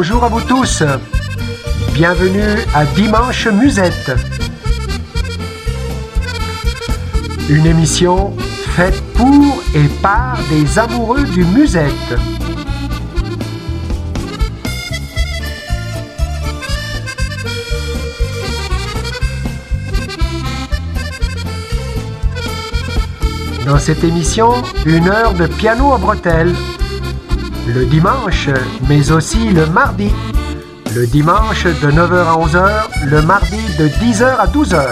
Bonjour à vous tous. Bienvenue à Dimanche Musette. Une émission faite pour et par des amoureux du musette. Dans cette émission, une heure de piano à bretelles. Le dimanche, mais aussi le mardi. Le dimanche de 9h à 11h, le mardi de 10h à 12h.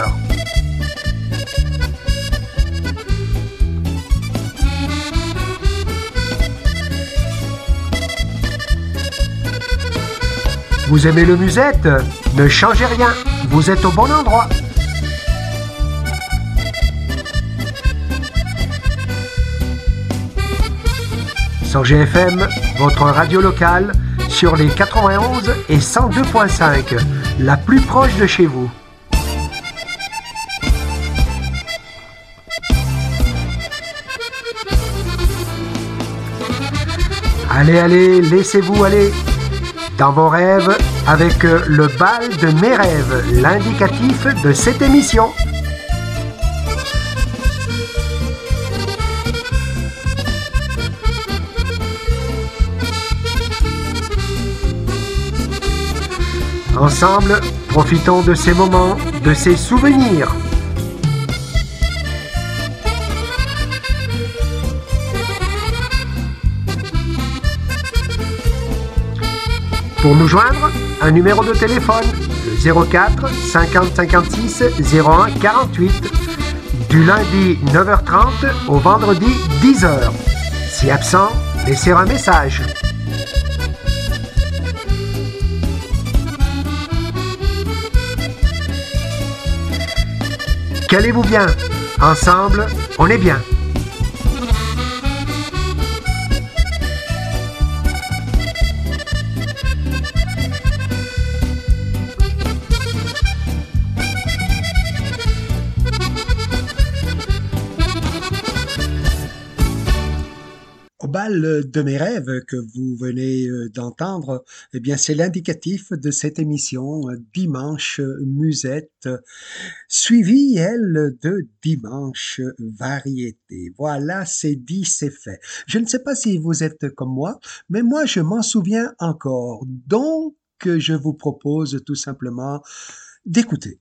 Vous aimez le musette? Ne changez rien, vous êtes au bon endroit. Sur GFM, votre radio locale, sur les 91 et 102.5, la plus proche de chez vous. Allez, allez, laissez-vous aller dans vos rêves avec le bal de mes rêves, l'indicatif de cette émission. Ensemble, profitons de ces moments, de ces souvenirs. Pour nous joindre, un numéro de téléphone, le 04 50 56 01 48, du lundi 9h30 au vendredi 10h. Si absent, laissez un message. Calez-vous bien. Ensemble, on est bien. De mes rêves que vous venez euh, d'entendre, eh bien, c'est l'indicatif de cette émission euh, Dimanche Musette, suivie, elle, de Dimanche Variété. Voilà, c'est dit, c'est fait. Je ne sais pas si vous êtes comme moi, mais moi, je m'en souviens encore. Donc, je vous propose tout simplement d'écouter.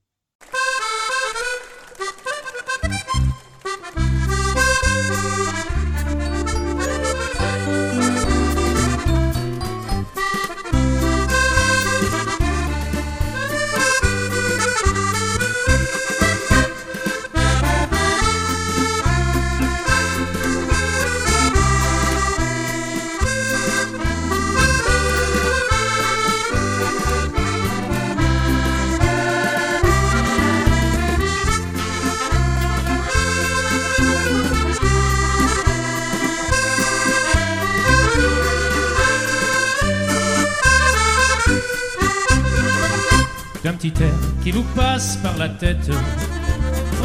Qui vous passe par la tête.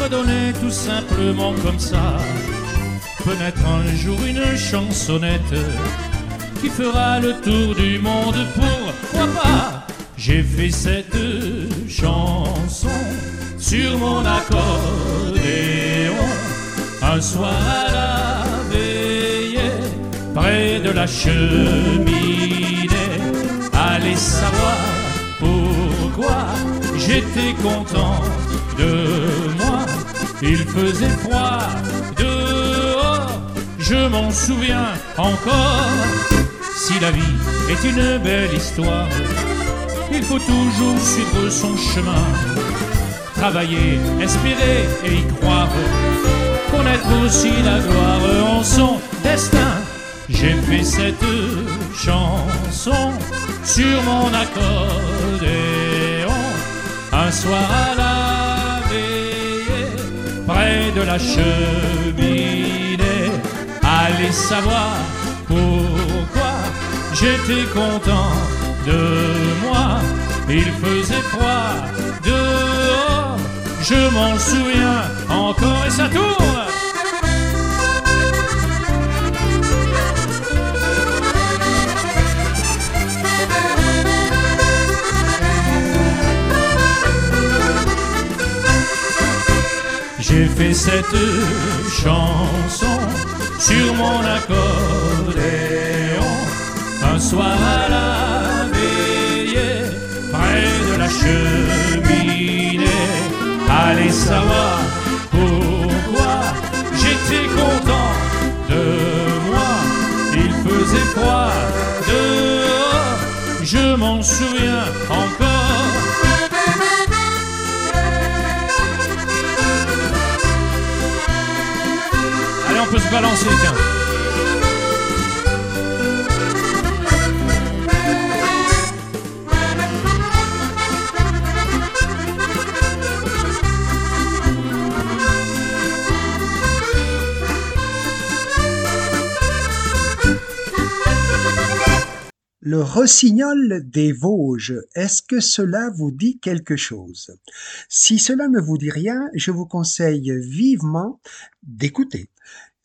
Redonnez tout simplement comme ça. Peut-être un jour une chansonnette qui fera le tour du monde. Pourquoi pas J'ai fait cette chanson sur mon accordéon un soir à la veillée près de la cheminée. Allez savoir pourquoi j'étais content de moi. Il faisait froid dehors, je m'en souviens encore. Si la vie est une belle histoire, il faut toujours suivre son chemin. Travailler, espérer et y croire, connaître aussi la gloire en son destin. J'ai fait cette chanson sur mon accordéon un soir à la veillée près de la cheminée. Allez savoir pourquoi j'étais content de moi. Il faisait froid dehors, je m'en souviens encore et ça tourne. Cette chanson sur mon accordéon. Un soir à la veillée, près de la cheminée, allez savoir pourquoi j'étais content de moi. Il faisait froid dehors, je m'en souviens encore. Le rossignol des Vosges, est-ce que cela vous dit quelque chose? Si cela ne vous dit rien, je vous conseille vivement d'écouter.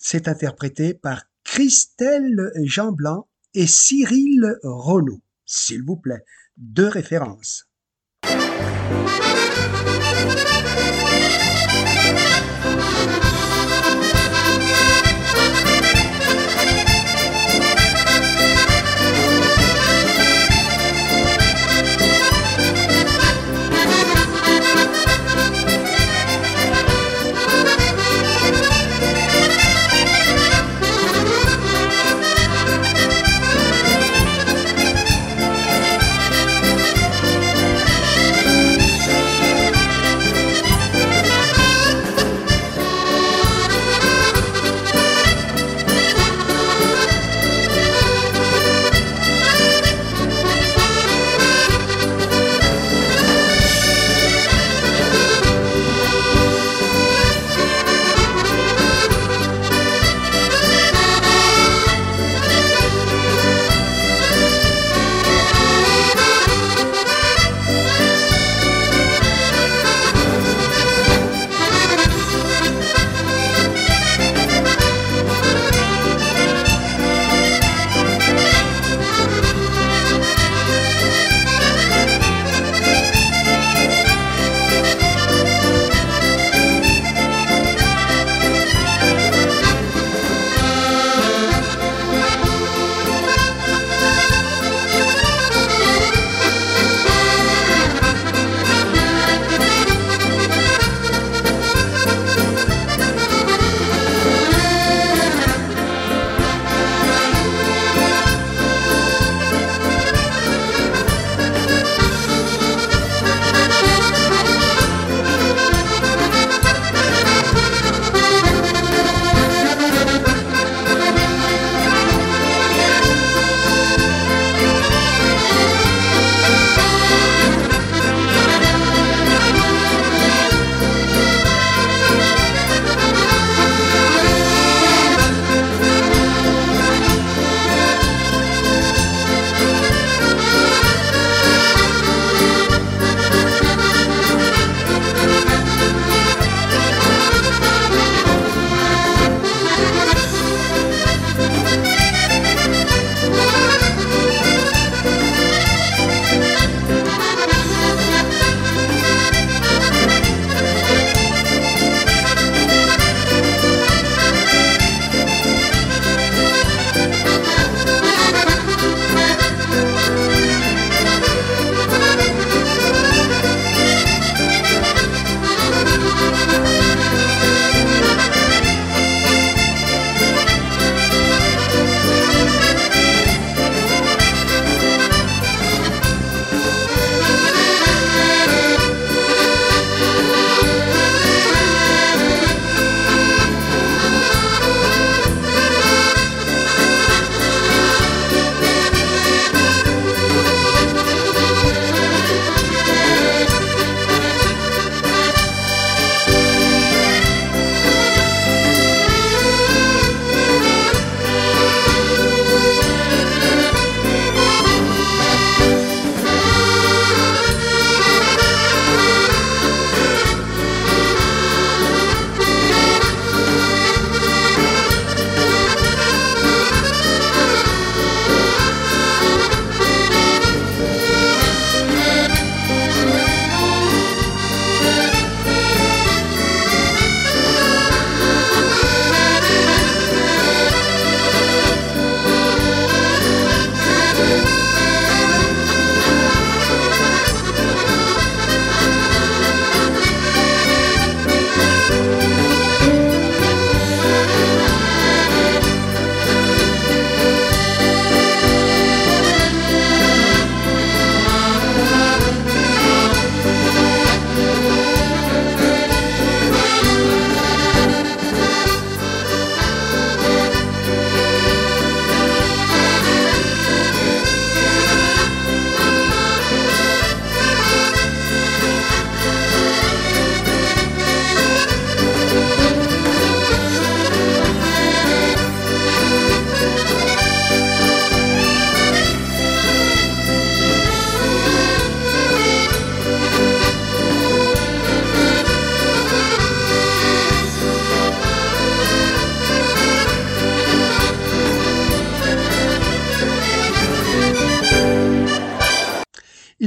C'est interprété par Christelle Jeanblanc et Cyril Renaud. S'il vous plaît, deux références.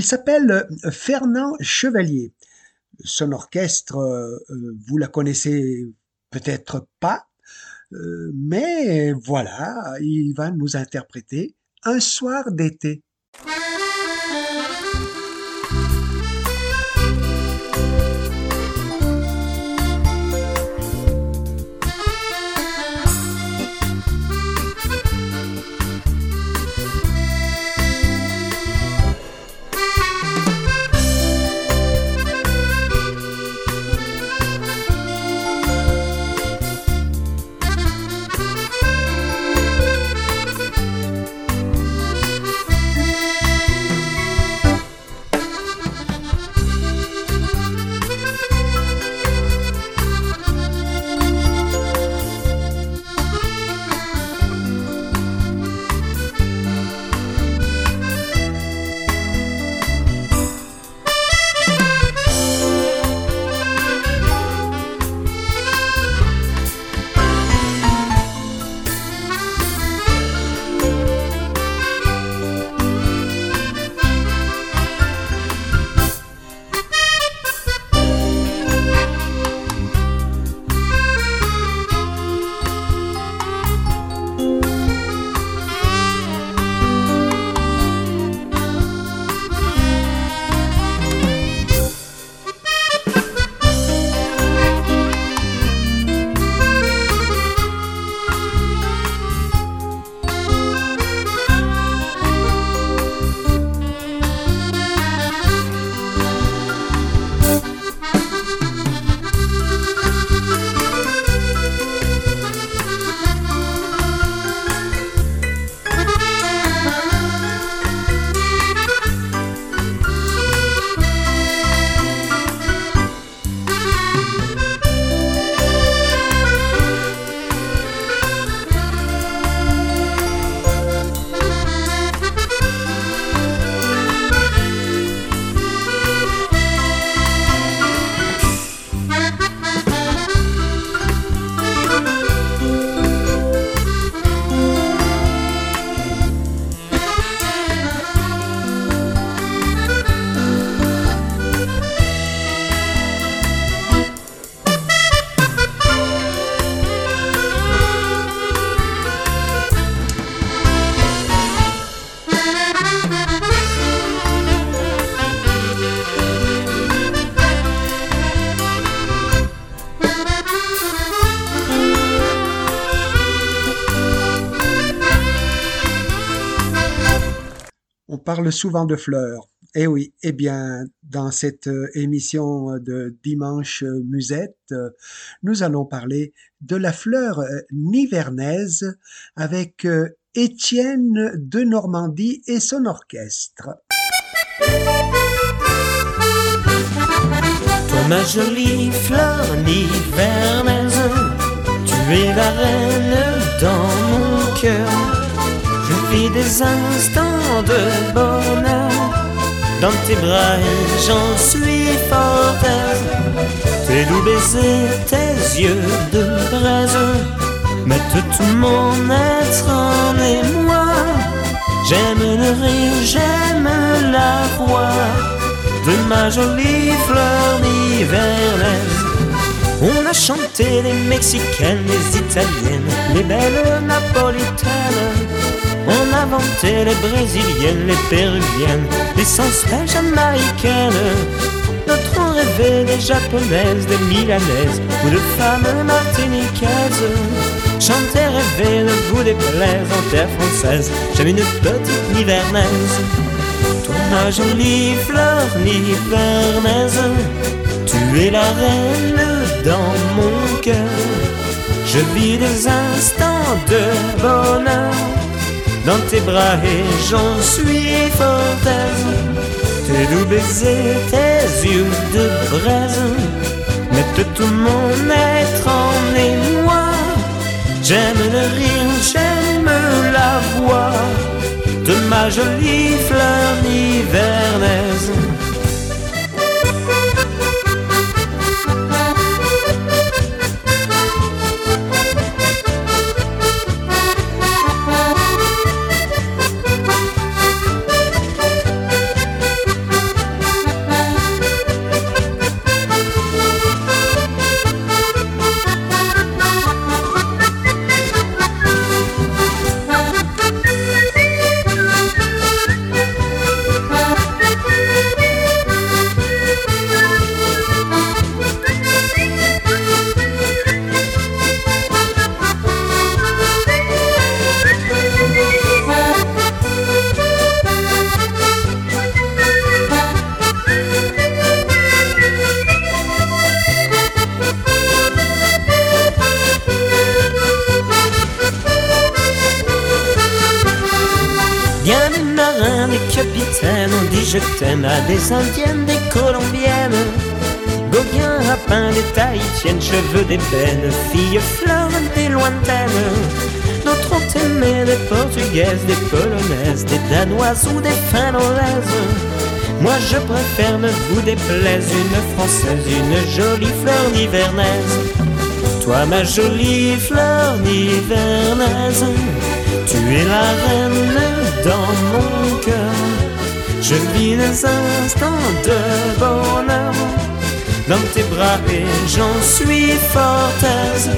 S'appelle euh, Fernand Chevalier. Son orchestre, euh, euh, vous la connaissez peut-être pas, mais voilà, il va nous interpréter Un soir d'été. Parle souvent de fleurs. Eh oui, eh bien, dans cette euh, émission de Dimanche Musette, euh, nous allons parler de la fleur euh, nivernaise avec Étienne de Normandie et son orchestre. Toi, ma jolie fleur nivernaise, tu es la reine dans des instants de bonheur dans tes bras et j'en suis fort Tes doux baisers, tes yeux de braise mettent tout mon être en émoi. J'aime le rire, j'aime la voix de ma jolie fleur d'hivernaise. On a chanté les mexicaines, les italiennes, les belles napolitaines. On a inventé les brésiliennes, les péruviennes, les suspects jamaïcaines. Notre rêvé des japonaises, des milanaises ou de femmes martiniquaises. Chanter, rêver, ne vous déplaise en terre française. J'aime une petite nivernaise. Toi, ma jolie fleur nivernaise, tu es la reine dans mon cœur. Je vis des instants de bonheur dans tes bras et j'en suis fort Tes doux baisers, tes yeux de braise mettent tout mon être en émoi. J'aime le rire, j'aime la voix de ma jolie fleur nivernaise. Des indiennes, des colombiennes. Gauguin, rapin, des tahitiennes, cheveux d'ébène, filles fleurs des lointaines. D'autres ont aimé des portugaises, des polonaises, des danoises ou des finlandaises. Moi je préfère, ne vous déplaise, une française, une jolie fleur nivernaise. Toi ma jolie fleur nivernaise, tu es la reine dans mon cœur. Je vis des instants de bonheur dans tes bras et j'en suis fort aise.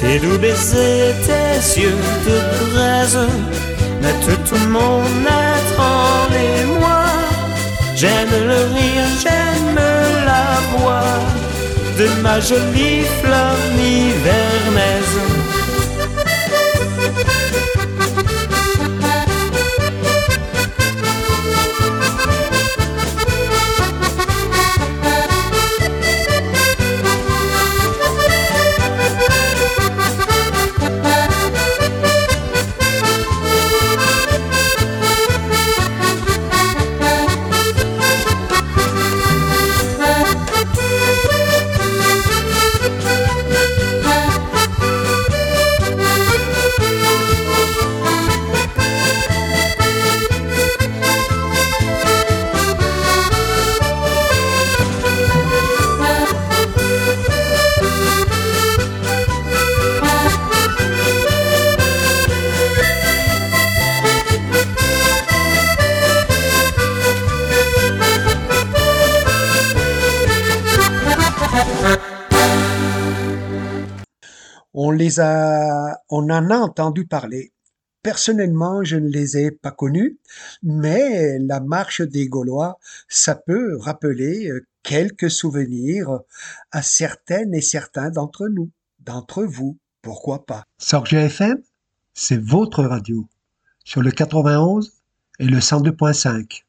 Tes doux baisers, tes yeux de braise mettent tout mon être en émoi. J'aime le rire, j'aime la voix de ma jolie fleur nivernaise. On en a entendu parler. Personnellement, je ne les ai pas connus, mais la marche des Gaulois, ça peut rappeler euh, quelques souvenirs à certaines et certains d'entre nous, d'entre vous, pourquoi pas? Sorge FM, c'est votre radio, sur le 91 et le 102.5.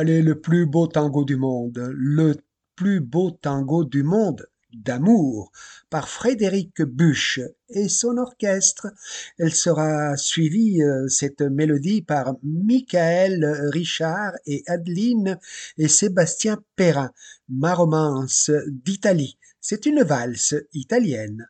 Allez, le plus beau tango du monde, le plus beau tango du monde d'amour par Frédéric Buch et son orchestre. Elle sera suivie, euh, cette mélodie, par Michael Richard et Adeline et Sébastien Perrin. Ma romance d'Italie. C'est une valse italienne.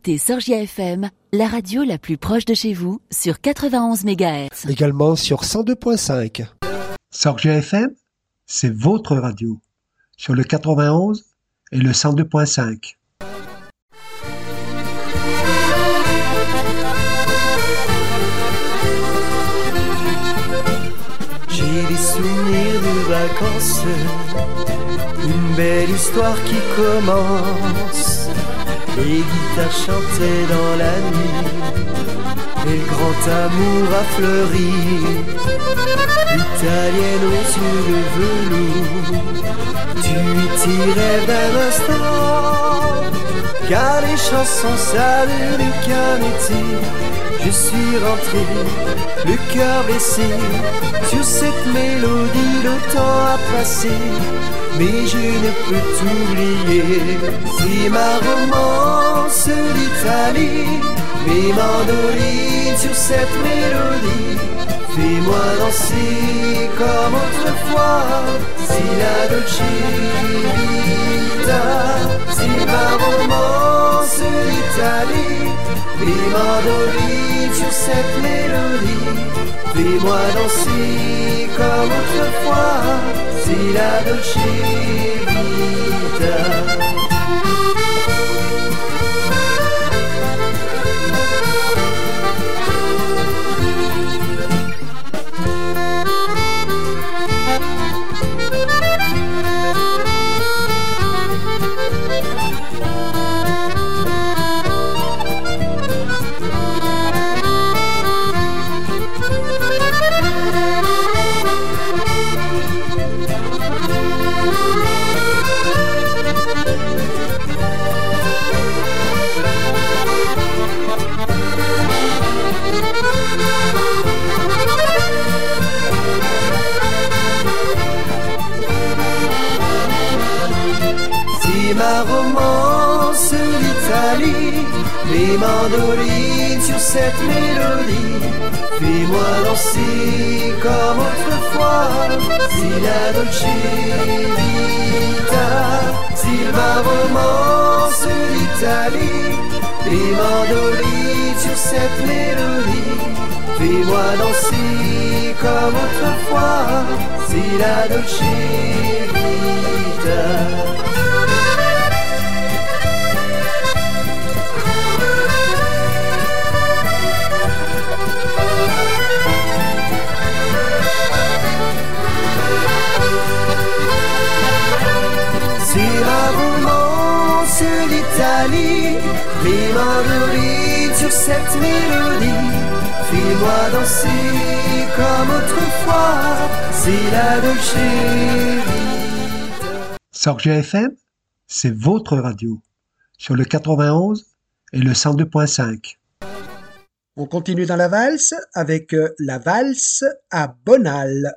Écoutez Sorgia FM, la radio la plus proche de chez vous, sur 91 MHz. Également sur 102.5. Sorgia FM, c'est votre radio, sur le 91 et le 102.5. J'ai des souvenirs de vacances, une belle histoire qui commence les guitares chantaient dans la nuit, et le grand amour a fleuri. L'italienne aux yeux de velours, tu tirais d'un instant, car les chansons saluent les canetti. Je suis rentré, le cœur blessé, sur cette mélodie, le temps a passé mais je ne peux t'oublier. C'est ma romance d'Italie, mes mandolines sur cette mélodie. Fais-moi danser comme autrefois, si la dolce Si ma romance l'Italie, mandolines sur cette mélodie. Fais-moi danser comme autrefois, si la dolce vita. Les mandolines sur cette mélodie. Fais-moi danser comme autrefois, si la dolce vita, Silva romance l'Italie. Les mandolines sur cette mélodie. Fais-moi danser comme autrefois, si la dolce vita. Mandolines sur cette mélodie. Fais-moi danser comme autrefois, c'est la Dolce FM, c'est votre radio, sur le 91 et le 102.5. On continue dans la valse avec euh, la valse à Bonal.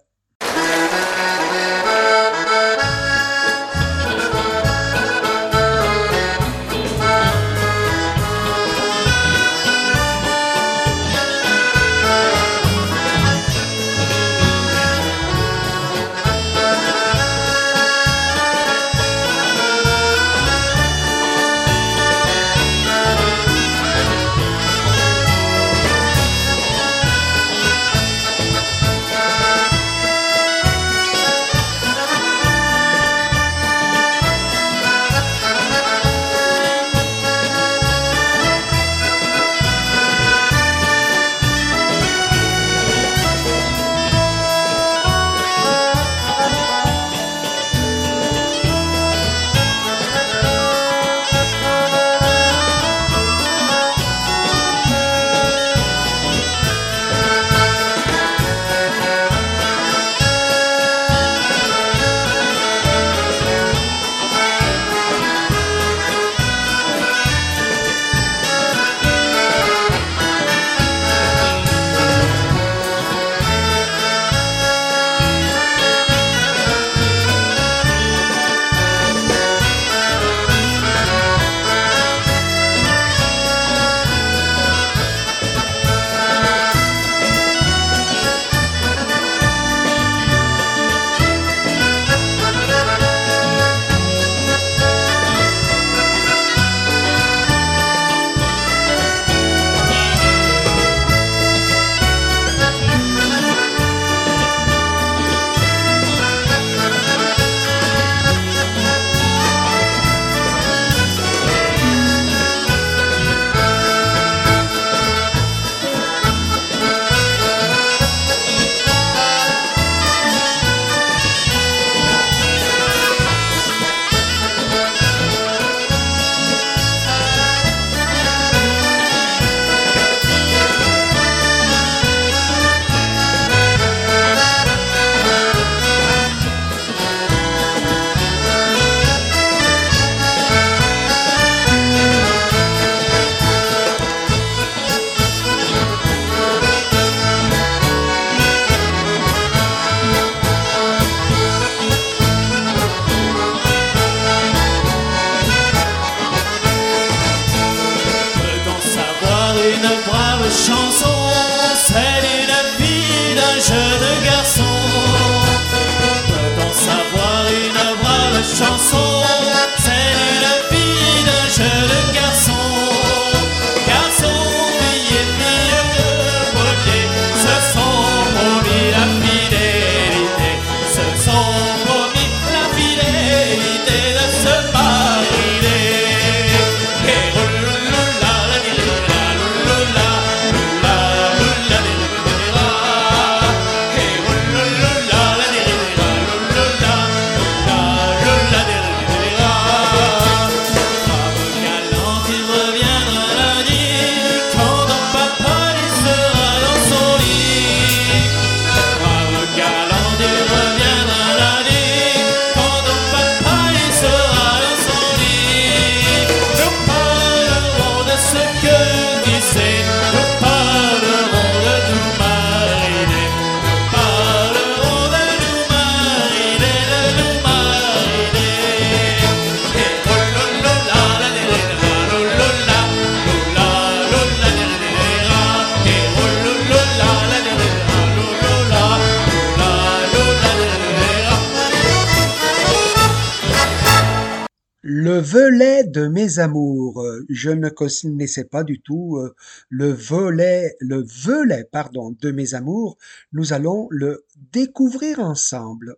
Mes amours. Je ne connaissais pas du tout euh, le volet, le volet, pardon, de mes amours. Nous allons le découvrir ensemble.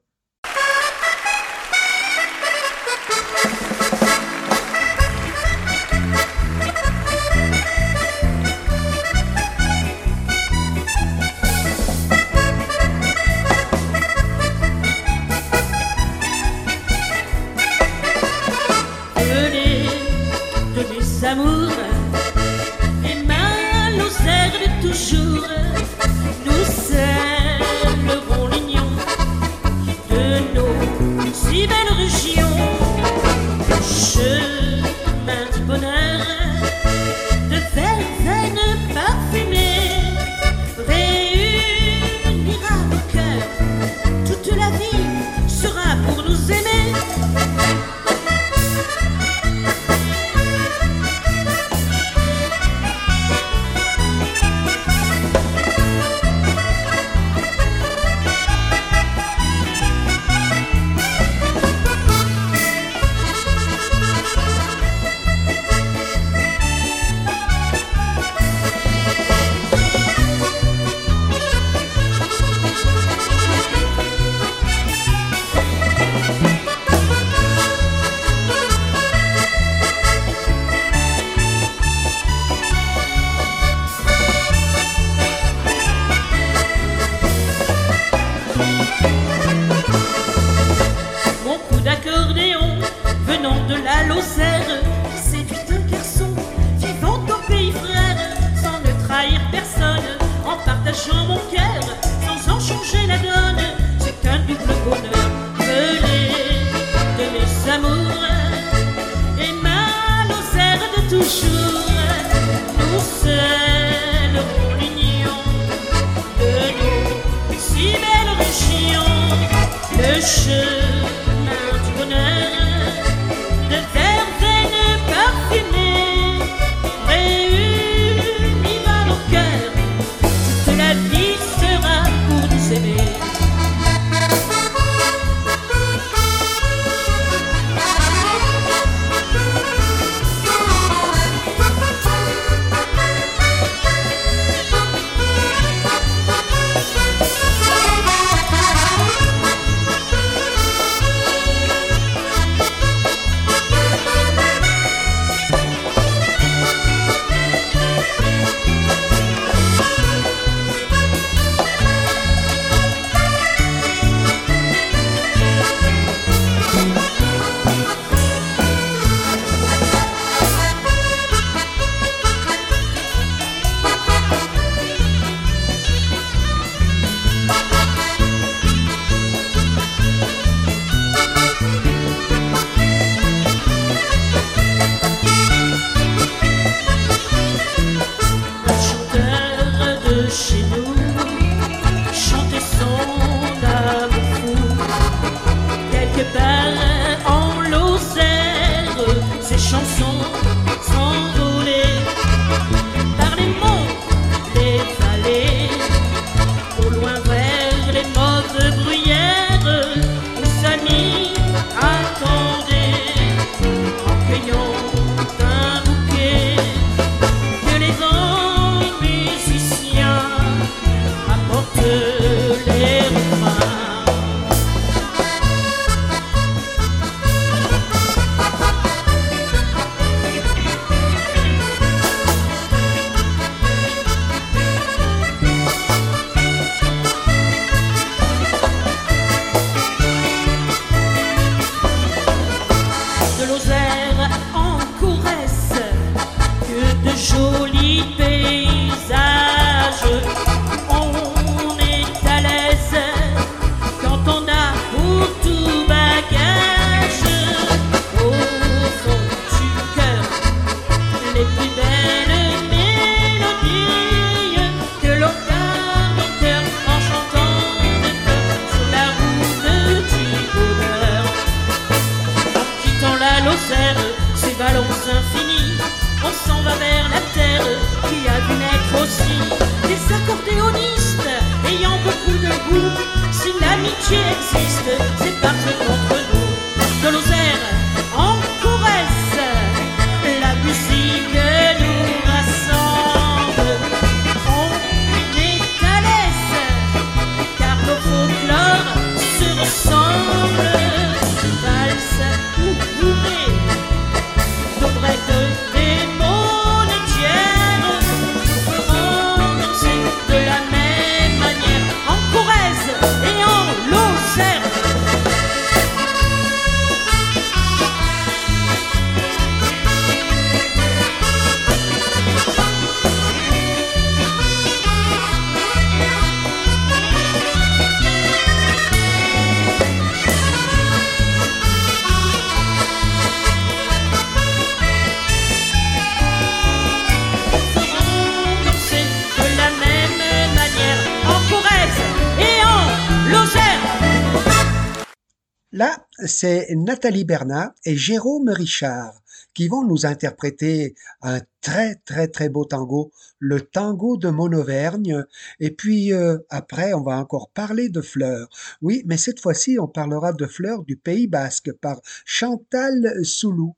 C'est Nathalie Bernat et Jérôme Richard qui vont nous interpréter un très très très beau tango, le tango de Monovergne. Et puis euh, après, on va encore parler de fleurs. Oui, mais cette fois-ci, on parlera de fleurs du Pays Basque par Chantal Soulou.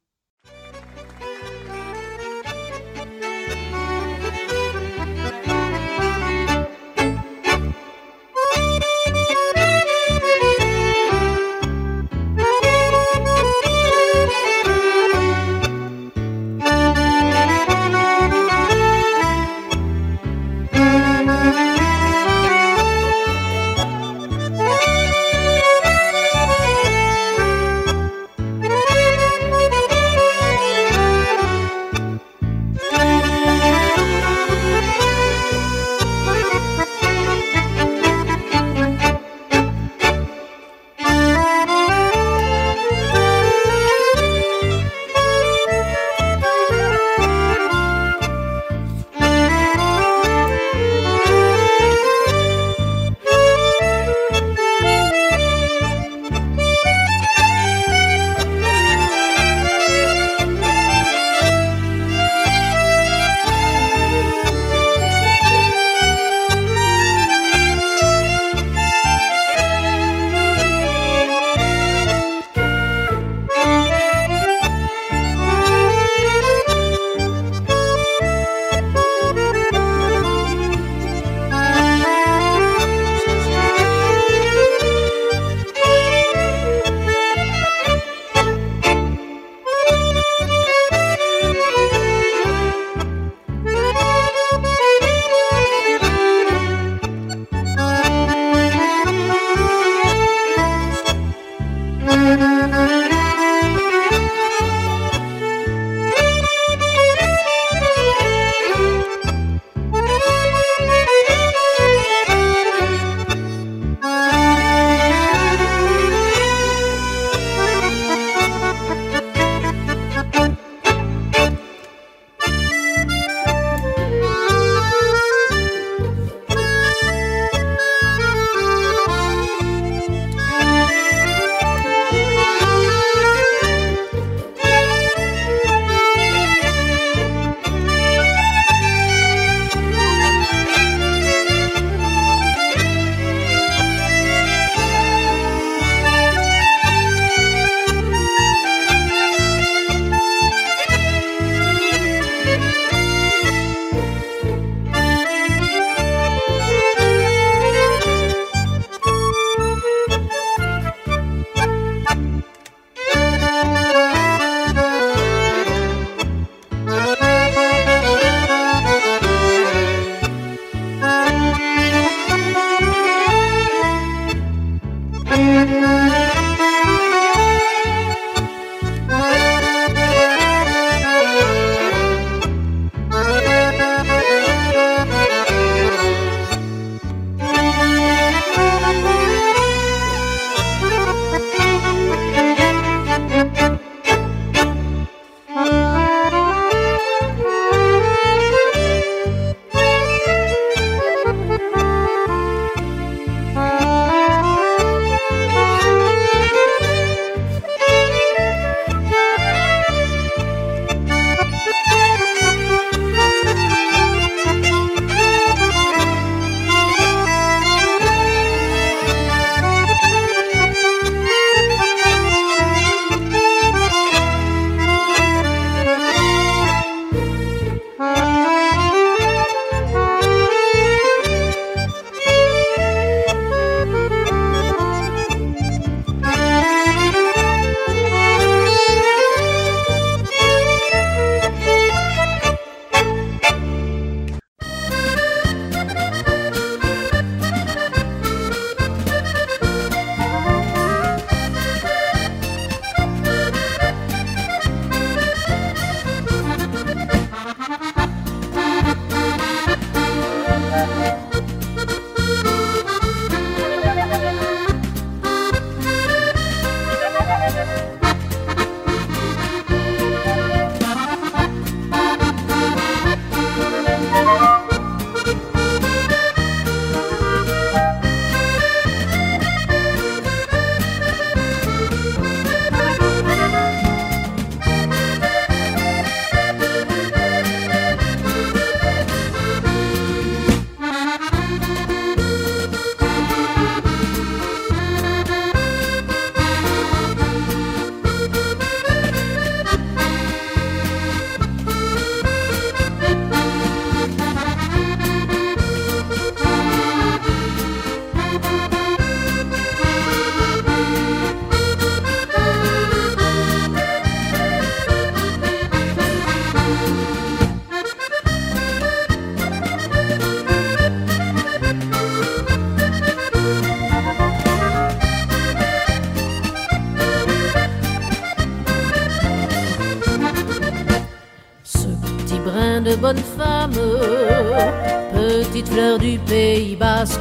Petite fleur du pays basque,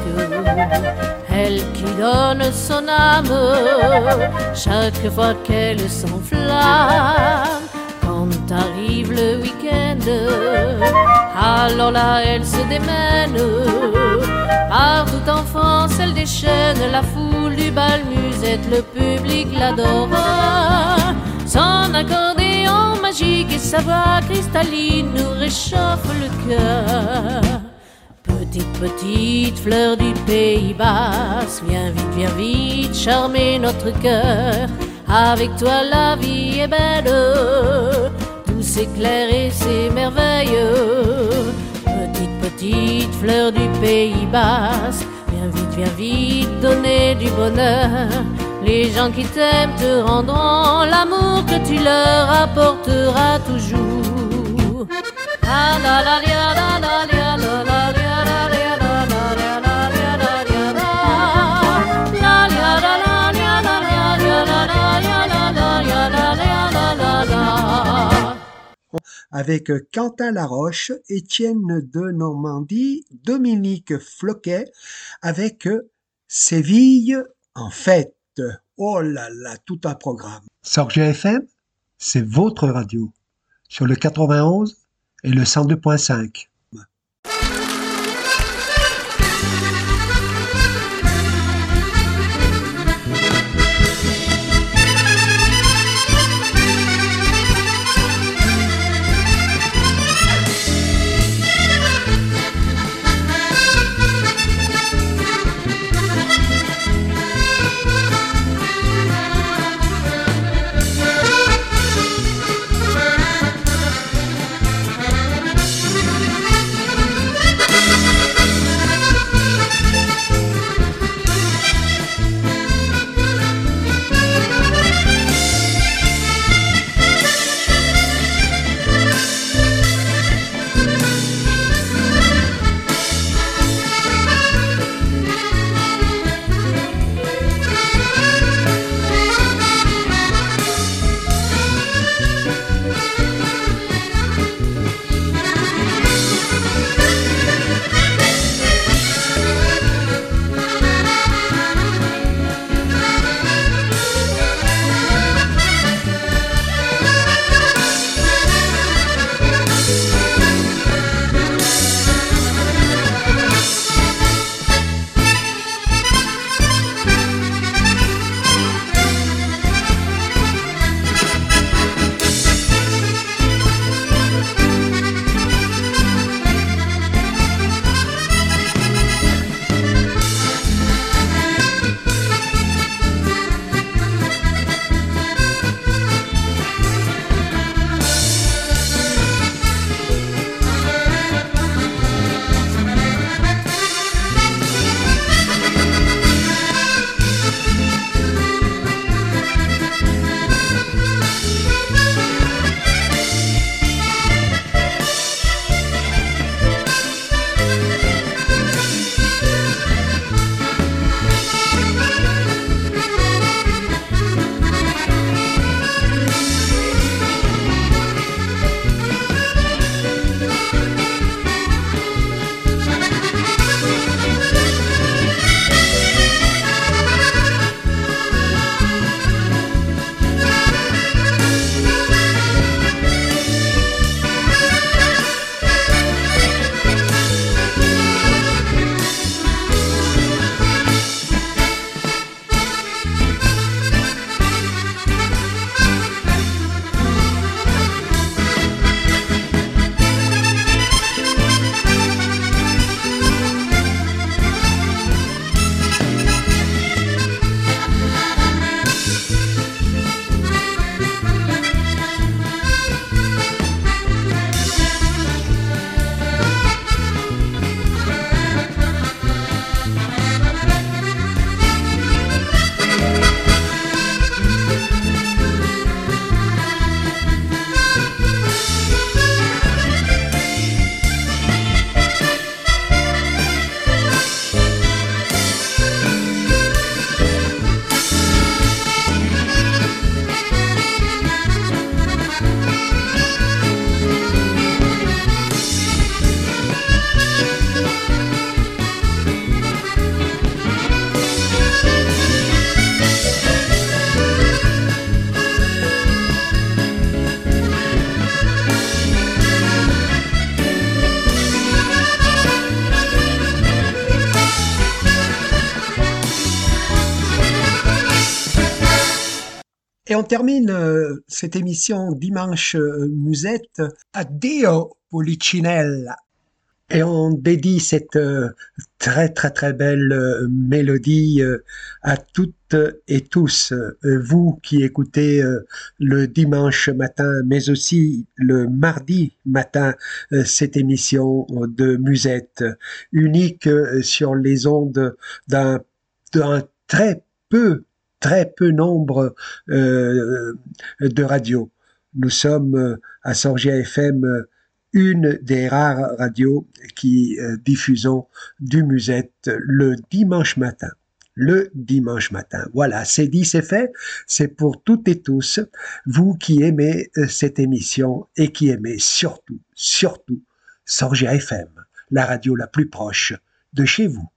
elle qui donne son âme chaque fois qu'elle s'enflamme. Quand arrive le week-end, alors là elle se démène. Partout en France, elle déchaîne la foule du bal musette, le public l'adore. Son accordéon et sa voix cristalline nous réchauffe le cœur. Petite, petite fleur du Pays Basque, viens vite, viens vite charmer notre cœur. Avec toi la vie est belle, tout s'éclaire et c'est merveilleux. Petite, petite fleur du Pays Basque, viens vite, viens vite donner du bonheur. Les gens qui t'aiment te rendront l'amour que tu leur apporteras toujours. Avec Quentin Laroche, Étienne de Normandie, Dominique Floquet, avec euh, Séville en fête. Oh là là, tout un programme. Sorge FM, c'est votre radio, sur le 91 et le 102.5. termine euh, cette émission dimanche euh, musette Addio Policinella. Et on dédie cette euh, très très très belle mélodie à toutes et tous, vous qui écoutez le dimanche matin, mais aussi le mardi matin, cette émission de musette, unique sur les ondes d'un très peu très peu nombre de radios. Nous sommes à Sorgia FM une des rares radios qui euh, diffusons du musette le dimanche matin. Le dimanche matin. Voilà, c'est dit, c'est fait. C'est pour toutes et tous, vous qui aimez euh, cette émission et qui aimez surtout, surtout, Sorgia FM, la radio la plus proche de chez vous.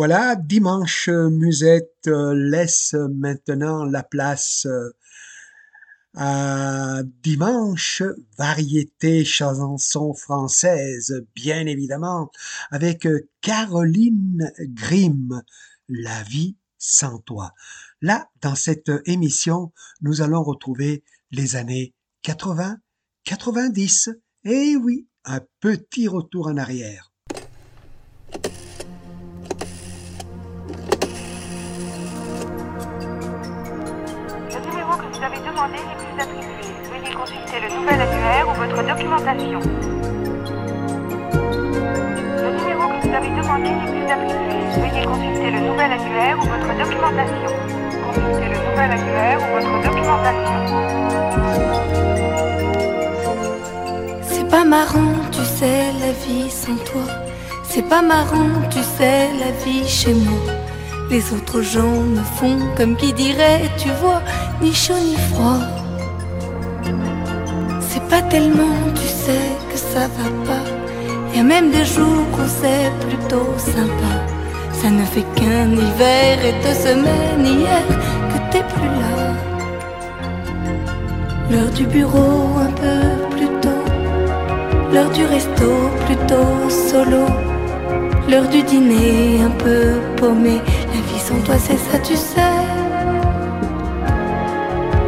Voilà, dimanche musette euh, laisse maintenant la place euh, à dimanche variété chanson française, bien évidemment, avec Caroline Grimm, La vie sans toi. Là, dans cette émission, nous allons retrouver les années 80, 90, et oui, un petit retour en arrière. Vous avez demandé n'est plus attribué. Veuillez consulter le nouvel annuaire ou votre documentation. Le numéro que vous avez demandé n'est plus attribué. Veuillez consulter le nouvel annuaire ou votre documentation. Consultez le nouvel annuaire ou votre documentation. C'est pas marrant, tu sais, la vie sans toi. C'est pas marrant, tu sais, la vie chez moi. Les autres gens me font comme qui dirait, tu vois, ni chaud ni froid. C'est pas tellement, tu sais, que ça va pas. Y a même des jours où c'est plutôt sympa. Ça ne fait qu'un hiver et deux semaines hier que t'es plus là. L'heure du bureau un peu plus tôt L'heure du resto plutôt solo. L'heure du dîner un peu paumé. La vie sans toi, c'est ça, tu sais.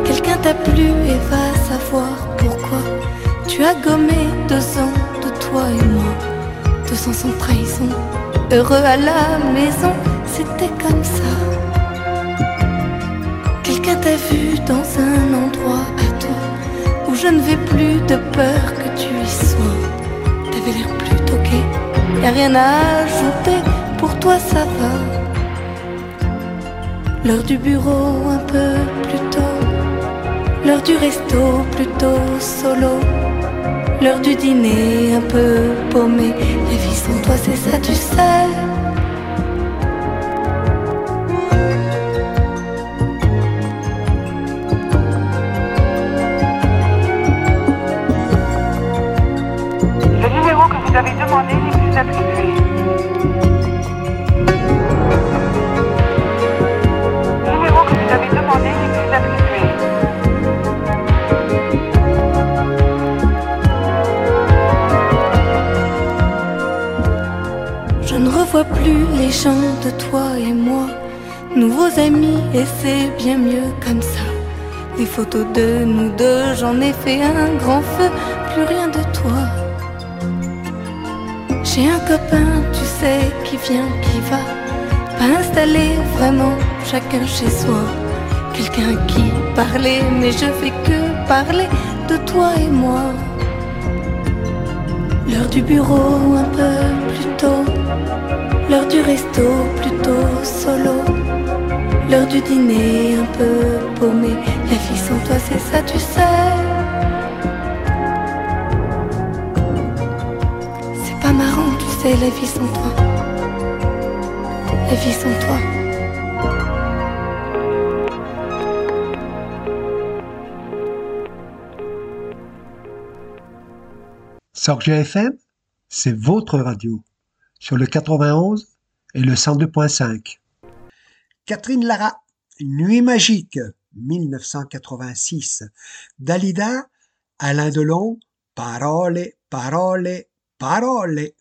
Quelqu'un t'a plu et va savoir pourquoi. Tu as gommé deux ans de toi et moi. Deux ans sans trahison. Heureux à la maison, c'était comme ça. Quelqu'un t'a vu dans un endroit à toi où je ne vais plus de peur que tu y sois. Y a rien à ajouter, pour toi ça va. L'heure du bureau un peu plus tôt, l'heure du resto plutôt solo, l'heure du dîner un peu paumé. La vie sans toi c'est ça, tu sais. Je ne revois plus les gens de toi et moi, nouveaux amis, et c'est bien mieux comme ça. Des photos de nous deux, j'en ai fait un grand feu, plus rien de toi. J'ai un copain, tu sais, qui vient, qui va, pas installé vraiment, chacun chez soi. Quelqu'un qui parlait, mais je fais que parler de toi et moi. L'heure du bureau un peu plus tôt, l'heure du resto plutôt solo, l'heure du dîner un peu paumé. La vie sans toi, c'est ça, tu sais. Sais, la vie sans toi. La vie sans toi. Sorgia FM, c'est votre radio, sur le 91 et le 102.5. Catherine Lara, Nuit magique, 1986. Dalida, Alain Delon, Parole, parole, parole.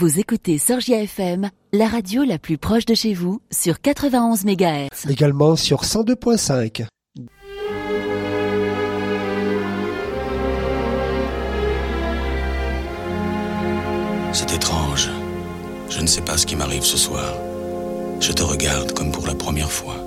Vous écoutez Sorgia FM, la radio la plus proche de chez vous, sur 91 MHz. Également sur 102.5. C'est étrange. Je ne sais pas ce qui m'arrive ce soir. Je te regarde comme pour la première fois.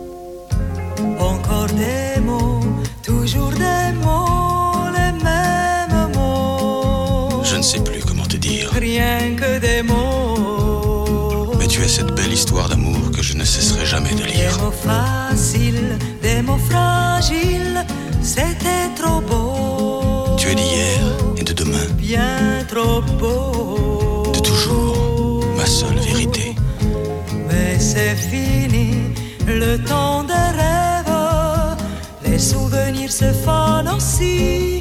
Histoire d'amour que je ne cesserai jamais de lire. Des mots faciles, des mots fragiles, c'était trop beau. Tu es d'hier et de demain. Bien trop beau. De toujours, ma seule vérité. Mais c'est fini, le temps des rêves. Les souvenirs se fanent aussi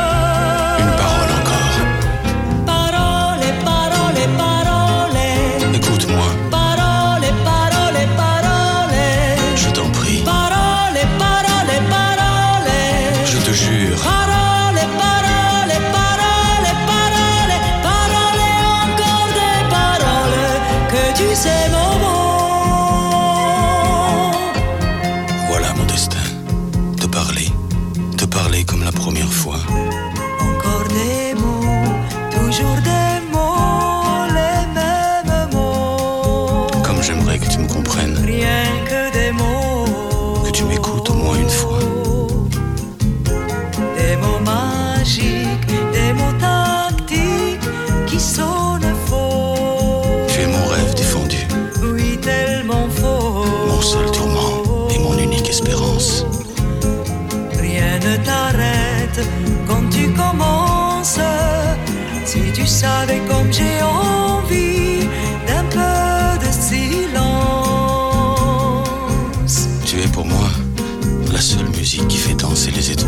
Une fois. Des mots magiques, des mots tactiques qui sonnent faux. Tu es mon rêve défendu, Oui, tellement faux. mon seul tourment et mon unique espérance. Rien ne t'arrête quand tu commences. Si tu savais comme j'ai envie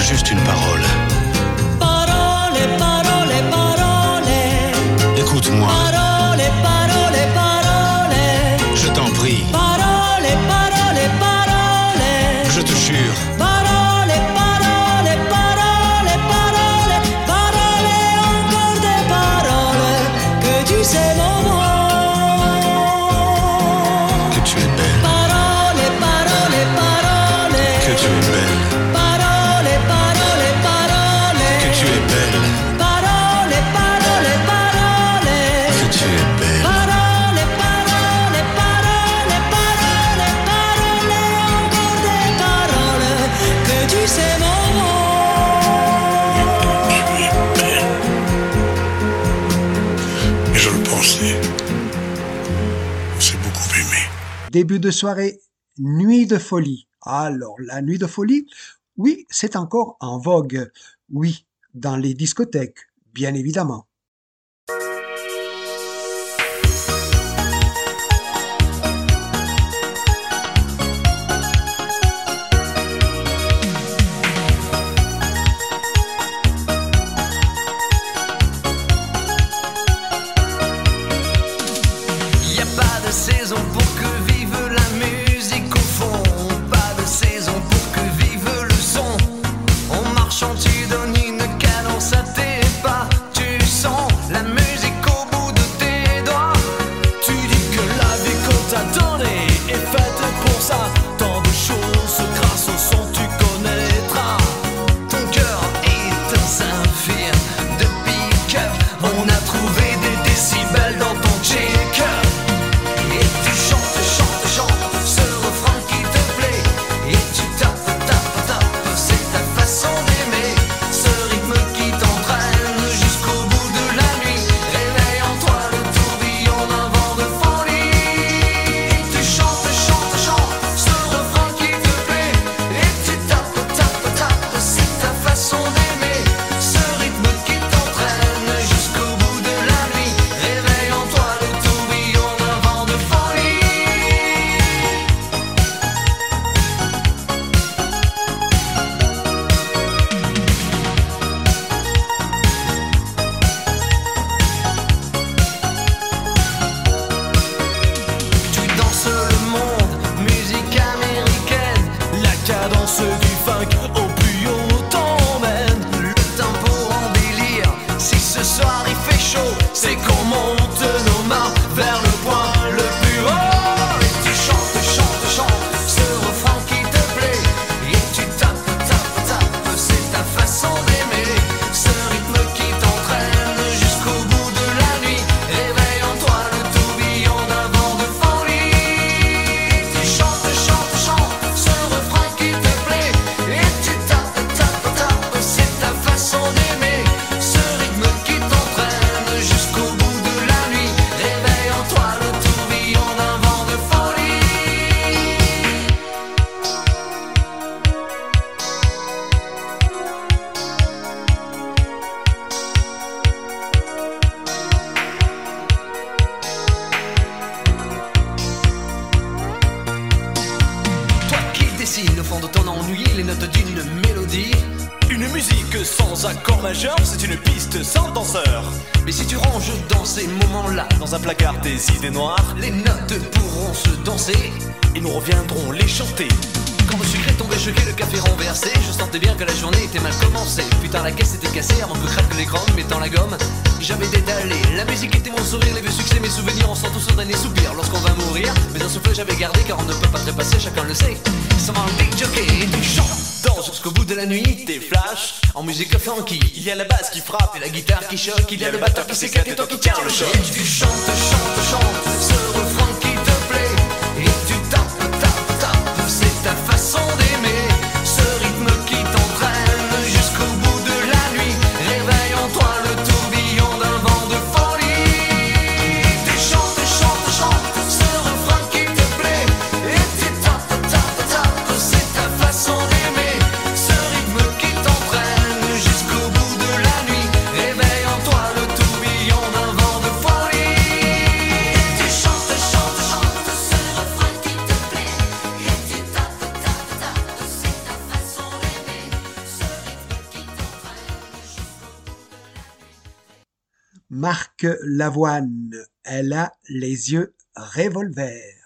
juste une parole. Début de soirée, nuit de folie. Alors, la nuit de folie, oui, c'est encore en vogue. Oui, dans les discothèques, bien évidemment. ce Elle a les yeux revolver.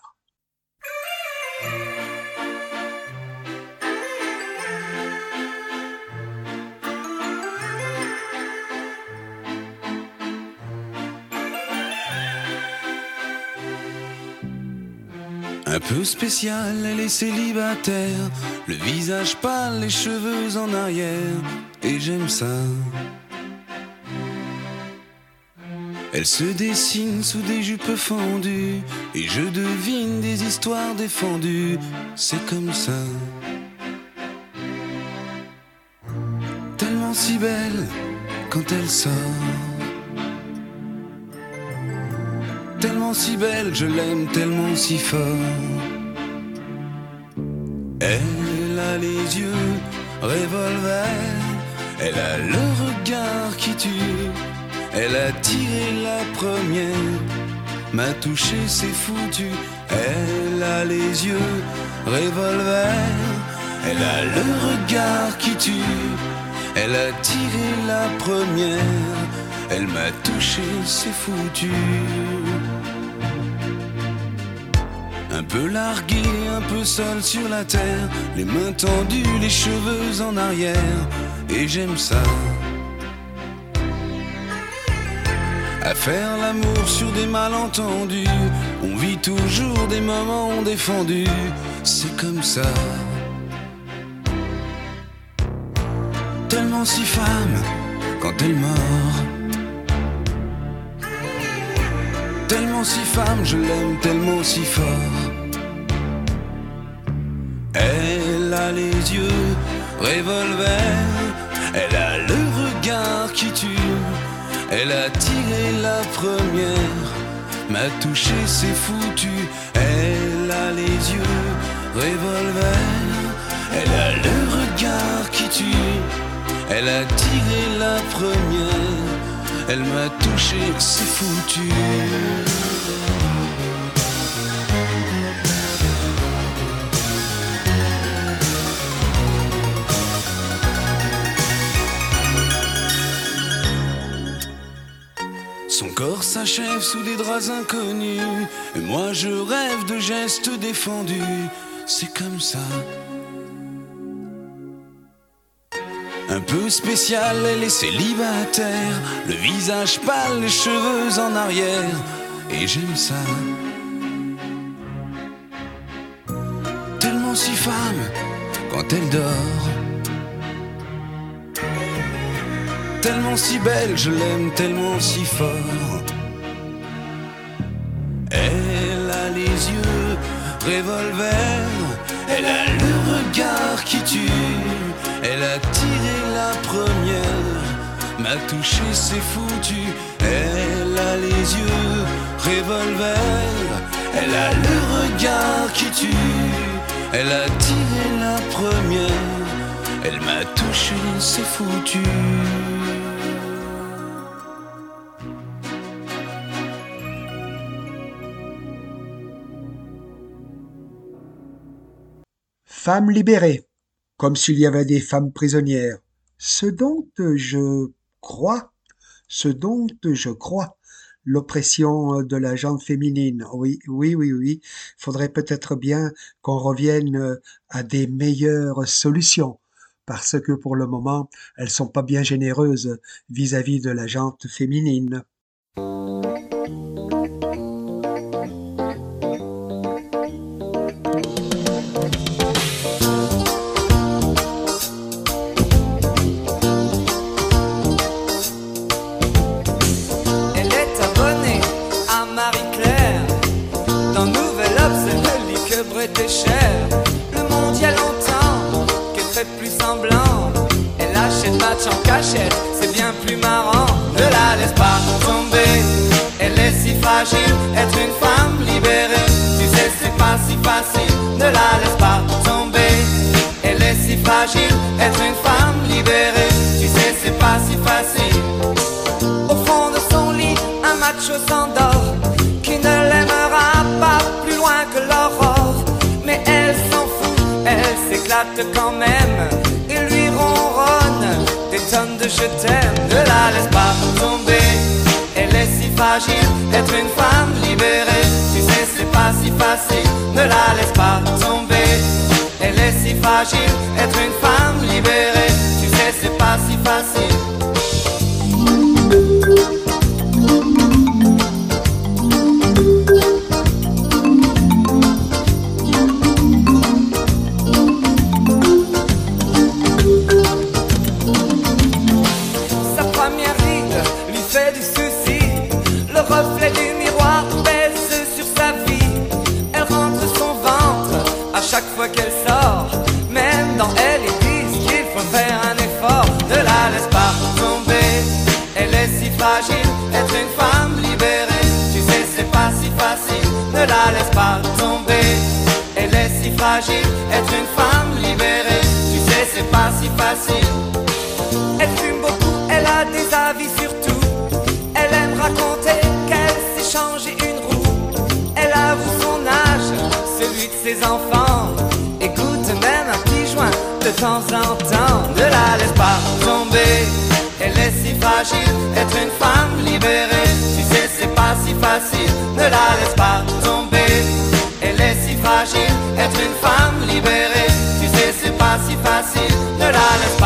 Un peu spécial, elle est célibataire, le visage pâle, les cheveux en arrière, et j'aime ça. Elle se dessine sous des jupes fendues, et je devine des histoires défendues, c'est comme ça. Tellement si belle quand elle sort. Tellement si belle, je l'aime tellement si fort. Elle a les yeux revolver, elle a le regard qui tue. Elle a tiré la première, m'a touché, c'est foutu. Elle a les yeux revolver, elle a le regard qui tue. Elle a tiré la première, elle m'a touché, c'est foutu. Un peu largué, un peu seul sur la terre, les mains tendues, les cheveux en arrière, et j'aime ça. À faire l'amour sur des malentendus, on vit toujours des moments défendus, c'est comme ça. Tellement si femme quand elle mord. Tellement si femme, je l'aime tellement si fort. Elle a les yeux revolver, elle a le regard qui tue. Elle a tiré la première, m'a touché, c'est foutu. Elle a les yeux revolver, elle a le regard qui tue. Elle a tiré la première, elle m'a touché, c'est foutu. Son corps s'achève sous des draps inconnus. Et moi je rêve de gestes défendus. C'est comme ça. Un peu spécial, elle est célibataire. Le visage pâle, les cheveux en arrière. Et j'aime ça. Tellement si femme quand elle dort. Tellement si belle, je l'aime tellement si fort. Elle a les yeux revolver, elle a le regard qui tue. Elle a tiré la première, m'a touché, c'est foutu. Elle a les yeux revolver, elle a le regard qui tue. Elle a tiré la première, elle m'a touché, c'est foutu. Femme libérée. comme s'il y avait des femmes prisonnières. Ce dont je crois, ce dont je crois, l'oppression de la gente féminine. Oui, oui, oui, oui. Faudrait peut-être bien qu'on revienne à des meilleures solutions parce que pour le moment, elles sont pas bien généreuses vis-à-vis -vis de la gente féminine. En cachette, c'est bien plus marrant. Ne la laisse pas tomber, elle est si fragile, être une femme libérée. Tu sais, c'est pas si facile, ne la laisse pas tomber. Elle est si fragile, être une femme libérée. Tu sais, c'est pas si facile. Au fond de son lit, un macho s'endort, qui ne l'aimera pas plus loin que l'aurore. Mais elle s'en fout, elle s'éclate quand même je t'aime, ne la laisse pas tomber. Elle est si fragile, être une femme libérée. Tu sais, c'est pas si facile, ne la laisse pas tomber. Elle est si fragile, être une femme libérée. Être une femme libérée. Tu sais, c'est pas si facile. Elle fume beaucoup, elle a des avis sur tout. Elle aime raconter qu'elle s'est changé une roue. Elle avoue son âge, celui de ses enfants. Écoute même un petit joint de temps en temps. Ne la laisse pas tomber. Elle est si fragile, être une femme libérée. Tu sais, c'est pas si facile. Ne la laisse pas tomber être une femme libérée. Tu sais, c'est pas si facile, ne la laisse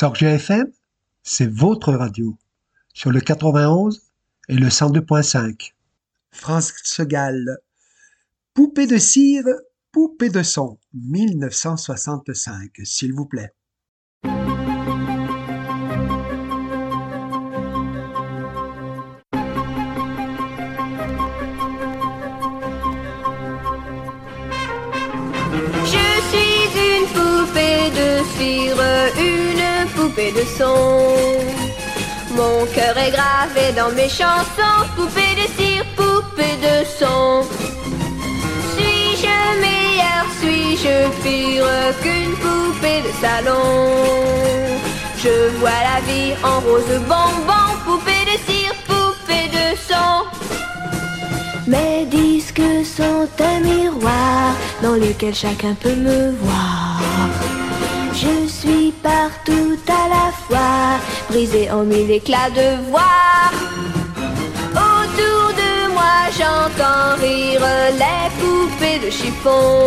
Sorgia FM, c'est votre radio, sur le 91 et le 102.5. France Gall, Poupée de cire, poupée de son, 1965, s'il vous plaît. Mon cœur est gravé dans mes chansons, poupée de cire, poupée de son. Suis-je meilleur, suis-je pire qu'une poupée de salon? Je vois la vie en rose bonbon, poupée de cire, poupée de son. Mes disques sont un miroir dans lequel chacun peut me voir. Je suis partout à la fois, brisé en mille éclats de voir. Autour de moi, j'entends rire les poupées de chiffon.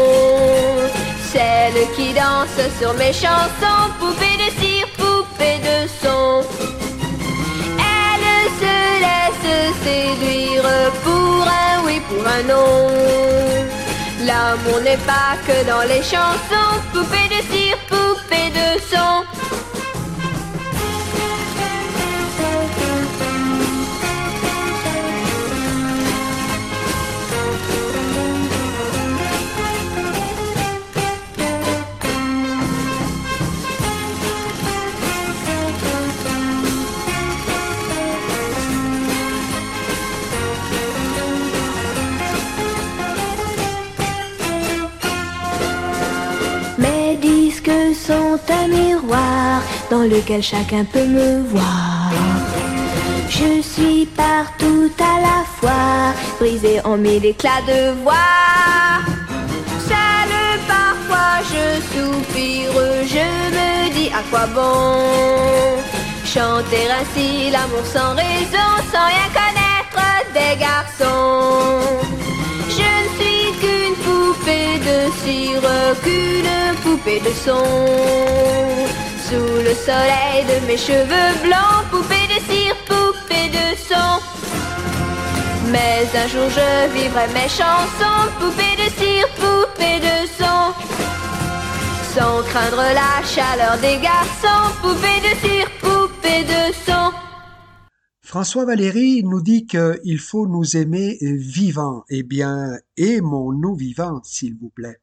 Celles qui dansent sur mes chansons, poupées de cire, poupées de son. Elles se laissent séduire pour un oui, pour un non. L'amour n'est pas que dans les chansons, poupées de cire, poupées de dans lequel chacun peut me voir. Je suis partout à la fois, brisé en mille éclats de voix. Seul parfois je soupire, je me dis à quoi bon chanter ainsi l'amour sans raison, sans rien connaître des garçons. Je ne suis qu'une poupée de cire, qu'une poupée de son. Sous le soleil de mes cheveux blancs, poupée de cire, poupée de son. Mais un jour je vivrai mes chansons, poupée de cire, poupée de son. Sans craindre la chaleur des garçons, poupée de cire, poupée de son. François Valéry nous dit qu'il faut nous aimer vivants. Eh bien, aimons-nous vivants, s'il vous plaît.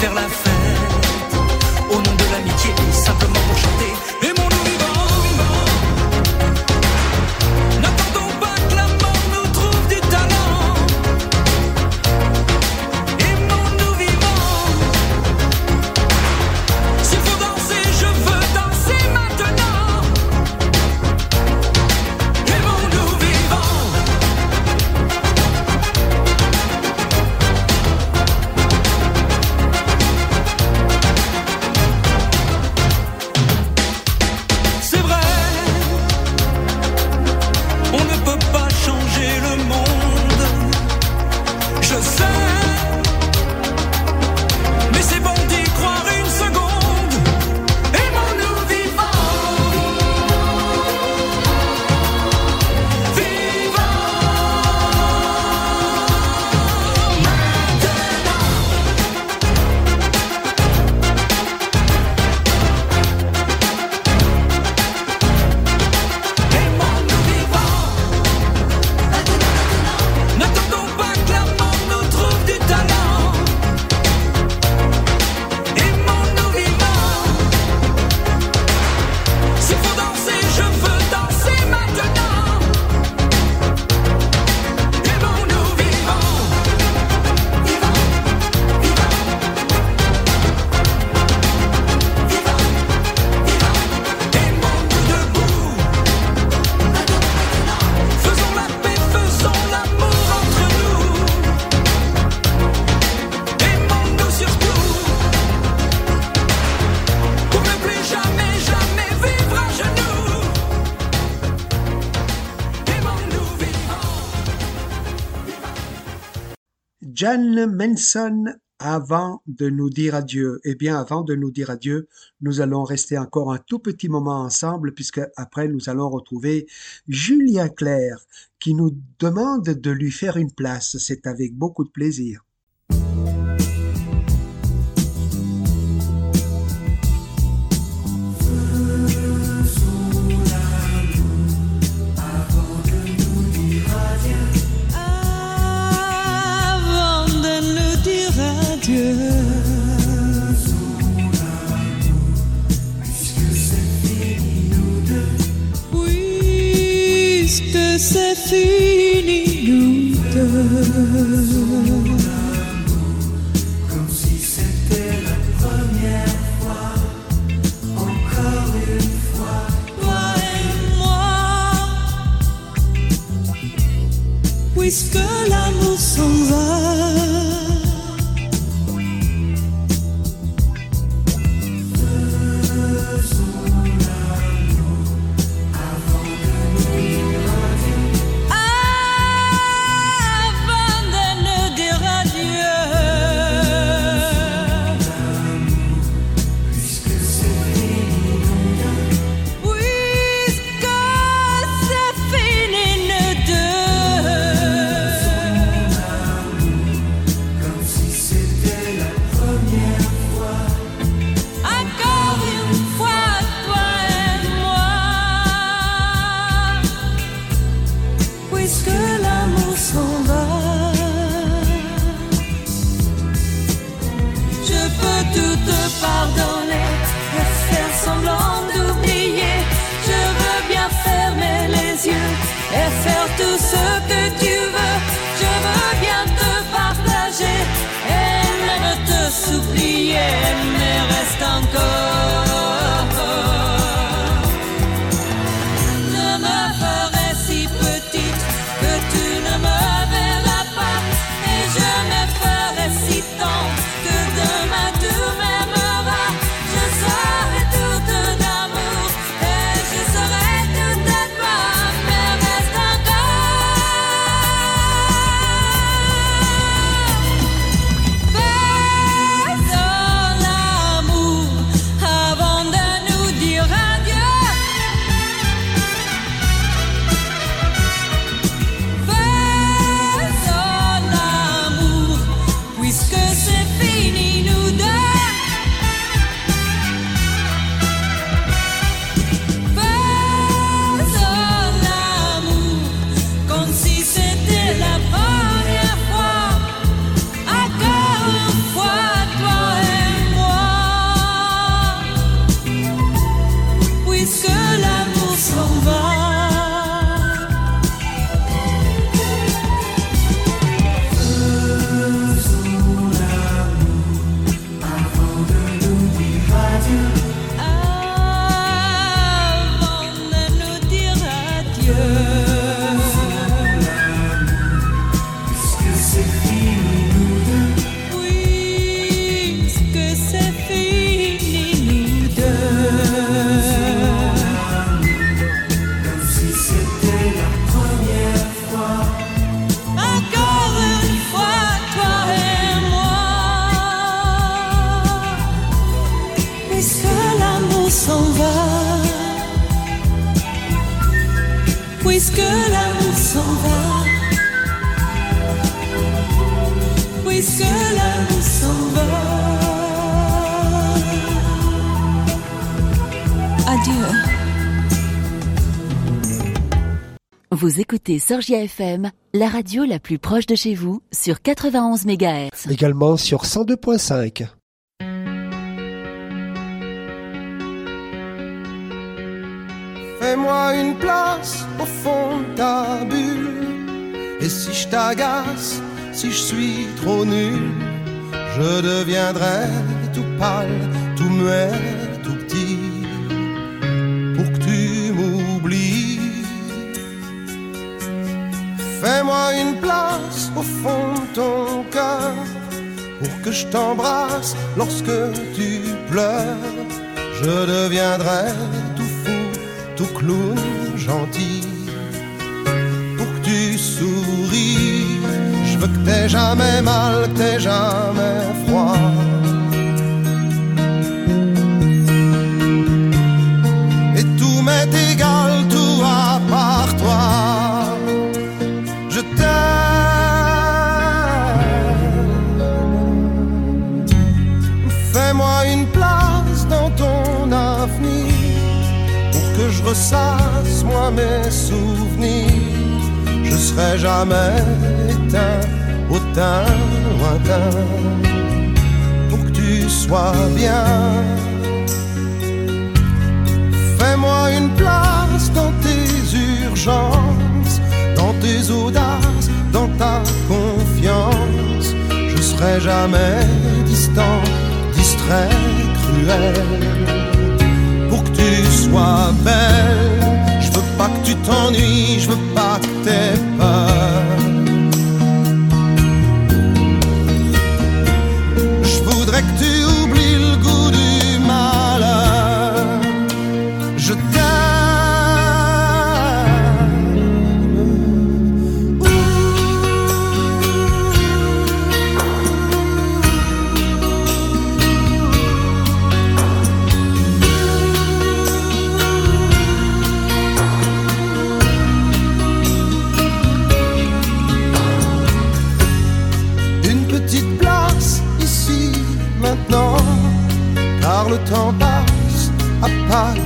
Faire la fête, au nom de l'amitié, simplement pour chanter. Jan Manson avant de nous dire adieu. Eh bien, avant de nous dire adieu, nous allons rester encore un tout petit moment ensemble puisque après nous allons retrouver Julien Clerc qui nous demande de lui faire une place. C'est avec beaucoup de plaisir. Dire adieu. Puisque c'est fini, nous deux. Comme si c'était la première fois, encore une fois. Toi et moi, puisque l'amour s'en va. Écoutez Sorgia FM, la radio la plus proche de chez vous, sur 91 MHz. Également sur 102.5. Fais-moi une place au fond de ta bulle. Et si je t'agace, si je suis trop nul, je deviendrai tout pâle, tout muet, Fais-moi une place au fond de ton cœur. Pour que je t'embrasse lorsque tu pleures. Je deviendrai tout fou, tout clown gentil. Pour que tu souris, je veux que t'aies jamais mal, que t'aies jamais froid. Ressasse moi mes souvenirs. Je serai jamais éteint au teint lointain pour que tu sois bien. Fais-moi une place dans tes urgences, dans tes audaces, dans ta confiance. Je serai jamais distant, distrait, cruel. Belle, je veux pas que tu t'ennuies, je veux pas que t'aies peur. Je voudrais que tu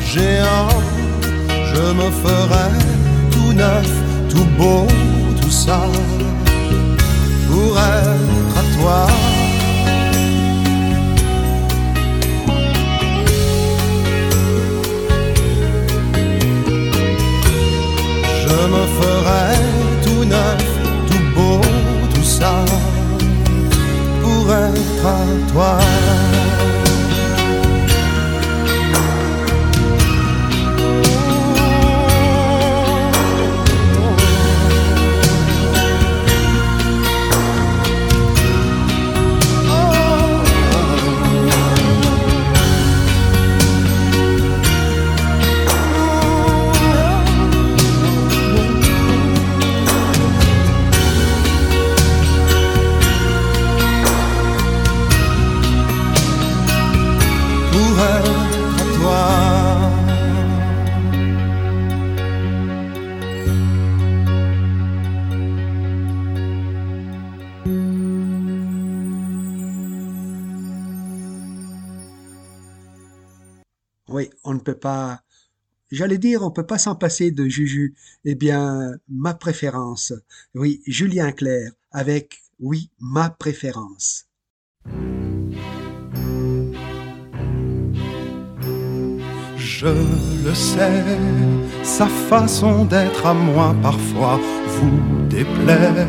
géant. Je me ferai tout neuf, tout beau, tout ça, pour être à toi. Je me ferai tout neuf, tout beau, tout ça pour être à toi. Peut pas. J'allais dire, on peut pas s'en passer de Juju. Eh bien, ma préférence. Oui, Julien Clerc avec oui, ma préférence. Je le sais, sa façon d'être à moi parfois vous déplaît.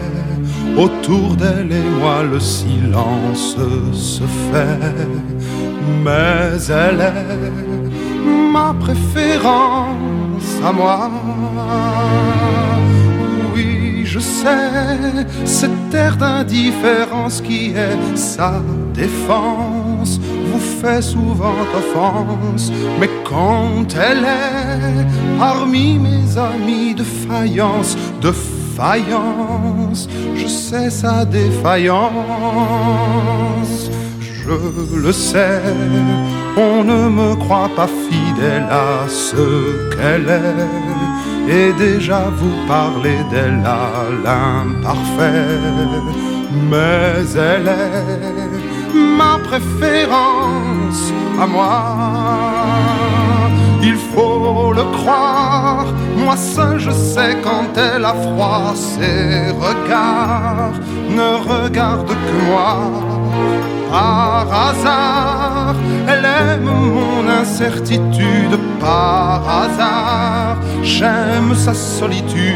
Autour d'elle et moi le silence se fait, mais elle est ma préférence à moi. Oui, je sais, cette air d'indifférence qui est sa défense vous fait souvent offense, mais quand elle est parmi mes amis de faïence, de faïence, je sais sa défaillance. Je le sais, on ne me croit pas fidèle à ce qu'elle est, et déjà vous parlez d'elle à l'imparfait, mais elle est ma préférence à moi. Il faut le croire, moi seul je sais quand elle a froid, ses regards ne regardent que moi. Par hasard, elle aime mon incertitude, par hasard, j'aime sa solitude.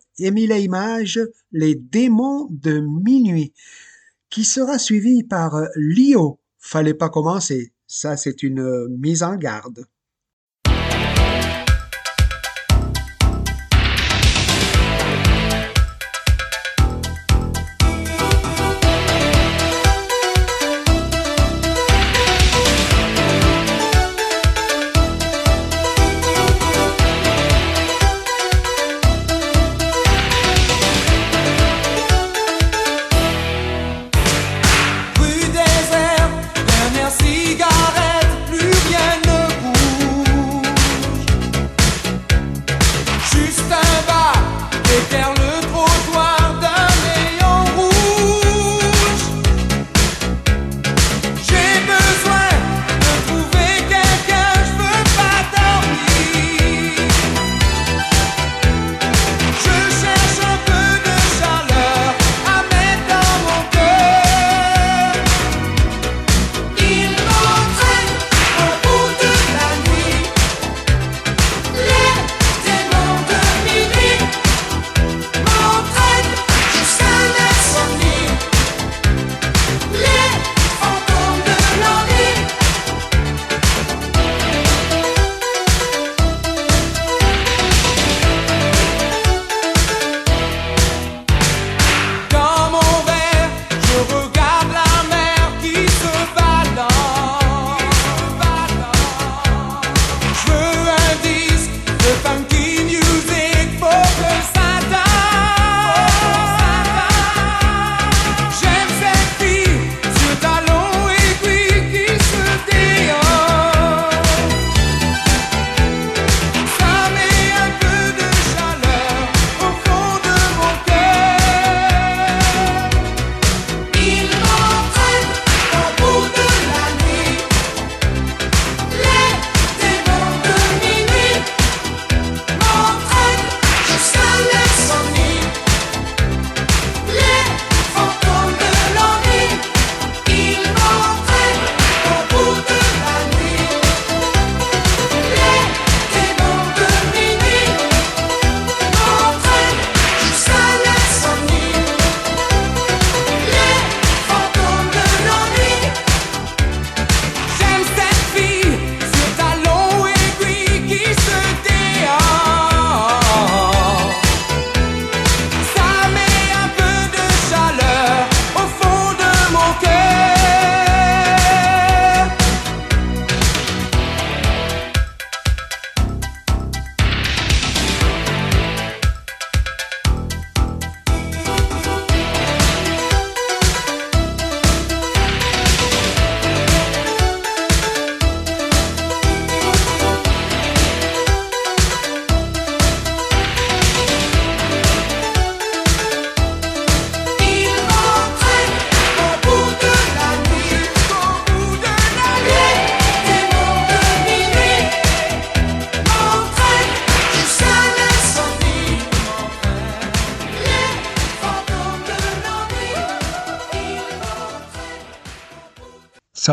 Émile Images, les démons de minuit, qui sera suivi par Lio. Fallait pas commencer. Ça, c'est une euh, mise en garde.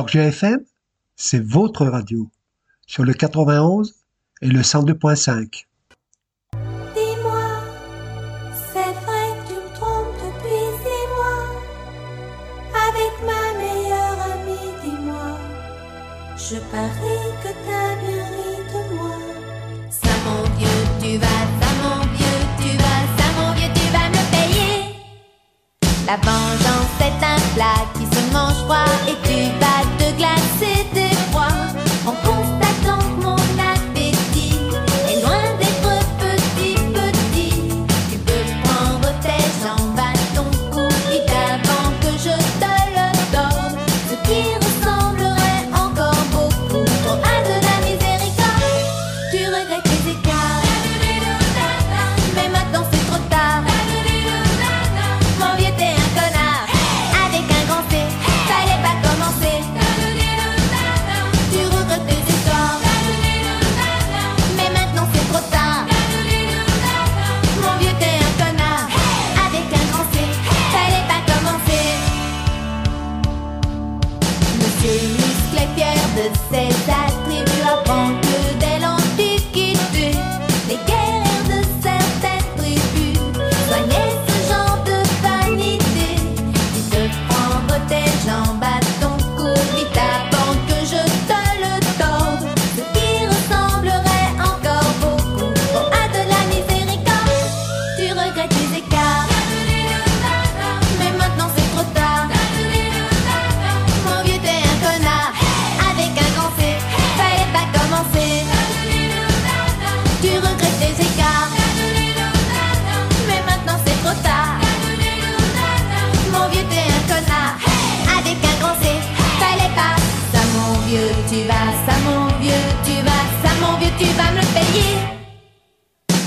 GFM, c'est votre radio sur le 91 et le 102.5. écarts. Mais maintenant c'est trop tard. Mon vieux t'es un connard. Avec un grand C, fallait pas commencer. Tu regrettes tes écarts. Mais maintenant c'est trop tard. Mon vieux t'es un connard. Avec un grand C, fallait pas. Ça mon vieux tu vas, ça mon vieux tu vas, ça mon vieux tu vas me payer.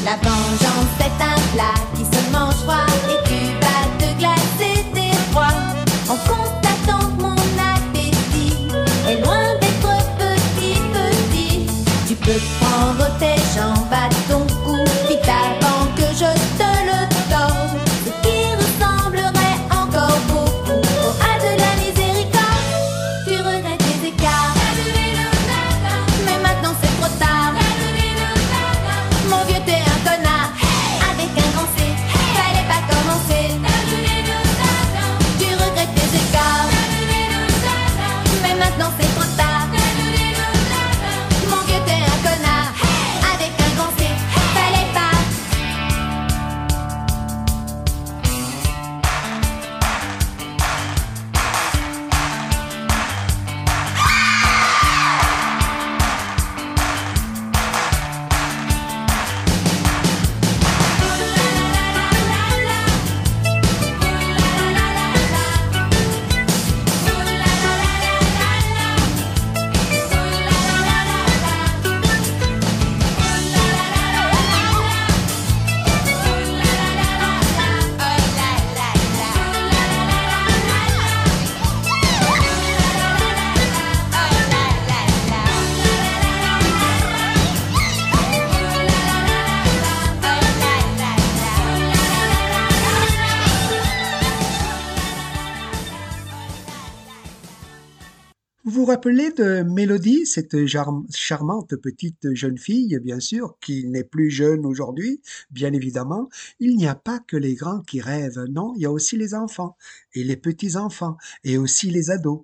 La vengeance est un plat Vous rappelez de Mélodie, cette charmante petite jeune fille, bien sûr, qui n'est plus jeune aujourd'hui, bien évidemment. Il n'y a pas que les grands qui rêvent, non, il y a aussi les enfants, et les petits-enfants, et aussi les ados.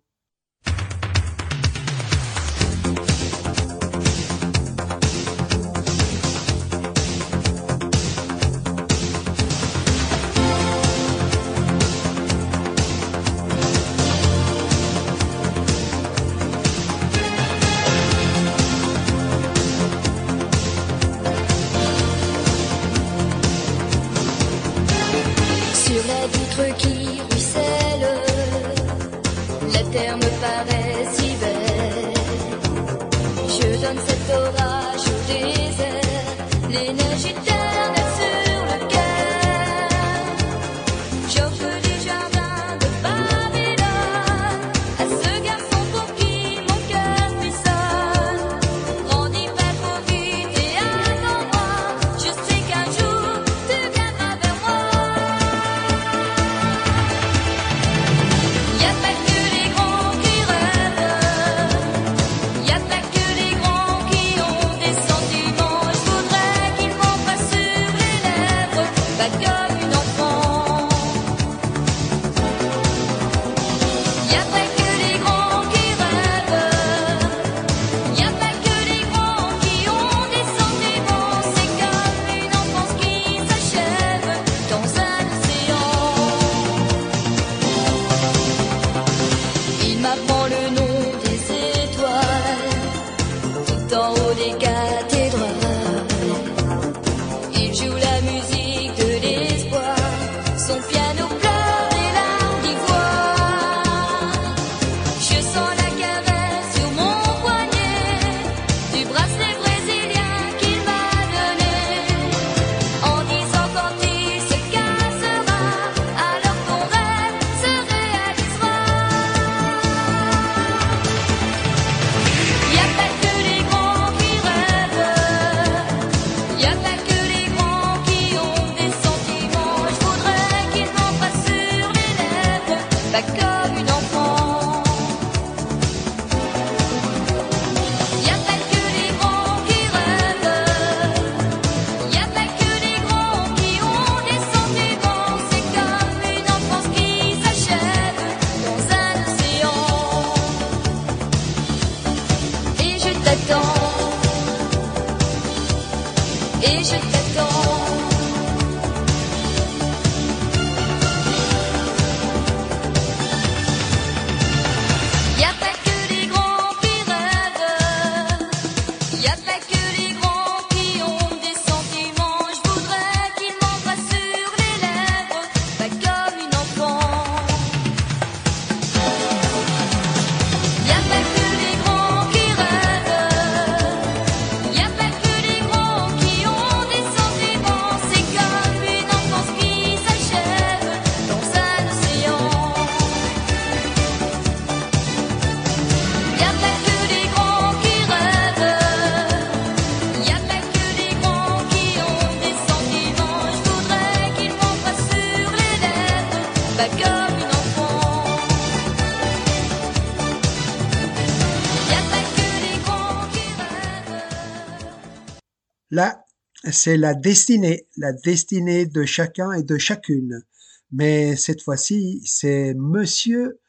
C'est la destinée, la destinée de chacun et de chacune. Mais cette fois-ci, c'est Monsieur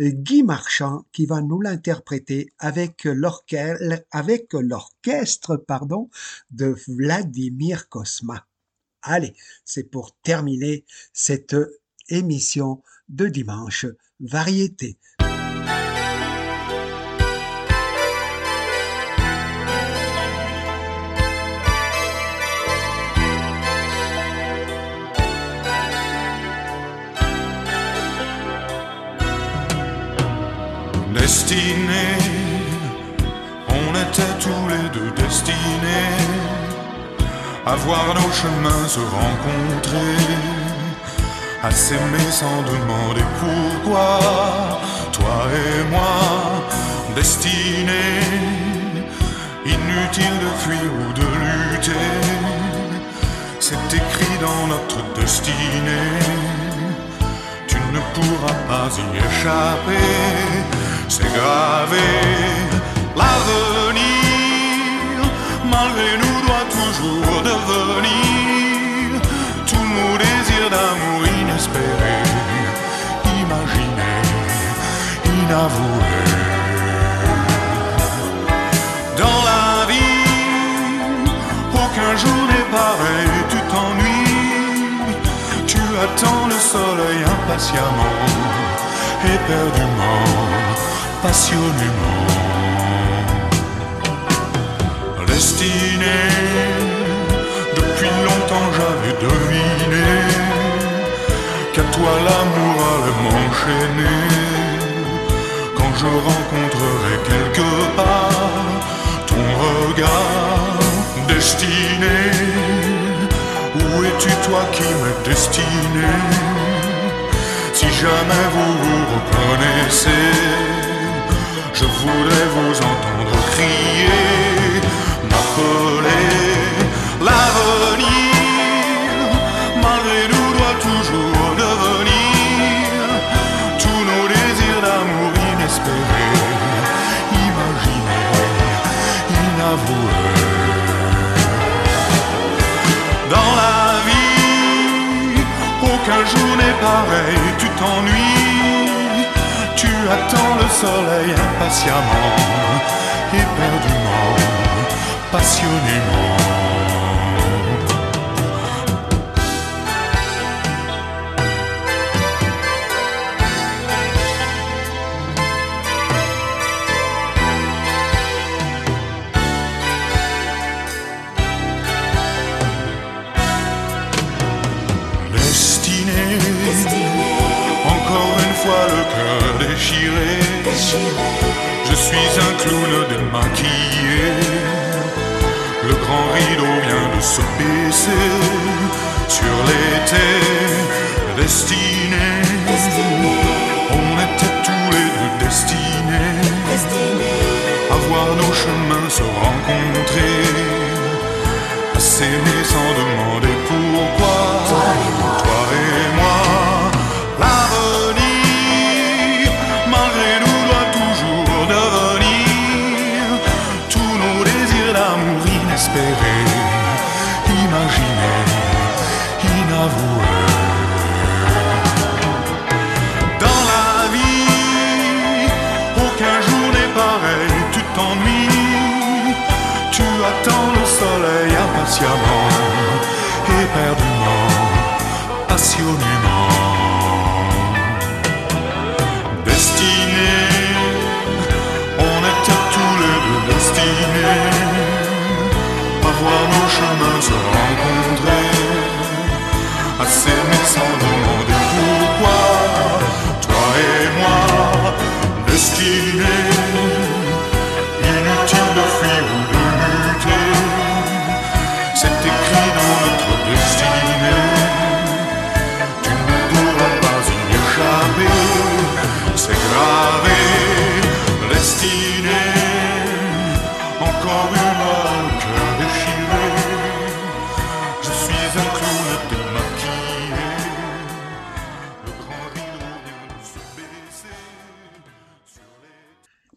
Guy Marchand qui va nous l'interpréter avec l'orchestre, pardon, de Vladimir Kosma. Allez, c'est pour terminer cette émission de dimanche variété. Destinés, on était tous les deux destinés à voir nos chemins se rencontrer, à s'aimer sans demander pourquoi, toi et moi, destinés, inutile de fuir ou de lutter, c'est écrit dans notre destinée. Tu ne pourras pas y échapper. C'est gravé. L'avenir, malgré nous, doit toujours devenir tous nos désirs d'amour inespérés, imaginés, inavoués. Dans la vie, aucun jour n'est pareil, tu t'ennuies. Tu attends le soleil impatiemment, éperdument, passionnément. Destiné, depuis longtemps j'avais deviné qu'à toi l'amour allait m'enchaîner. Quand je rencontrerai quelque part ton regard destiné. Où es-tu toi qui m'es destiné? Si jamais vous vous reconnaissez Je voudrais vous entendre crier M'appeler L'avenir. Malgré nous doit toujours devenir Tous nos désirs d'amour inespérés Imaginés, inavoués. Dans la vie, aucun jour n'est pareil, tu t'ennuies, attends le soleil impatiemment, éperdument, passionnément. Le grand rideau vient de se baisser sur l'été destiné.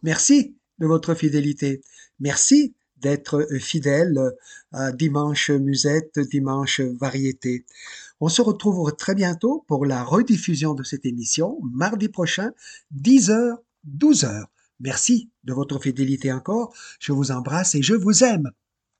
Merci de votre fidélité. Merci d'être fidèle à Dimanche Musette, Dimanche Variété. On se retrouve très bientôt pour la rediffusion de cette émission, mardi prochain, 10h, 12h. Merci de votre fidélité encore. Je vous embrasse et je vous aime.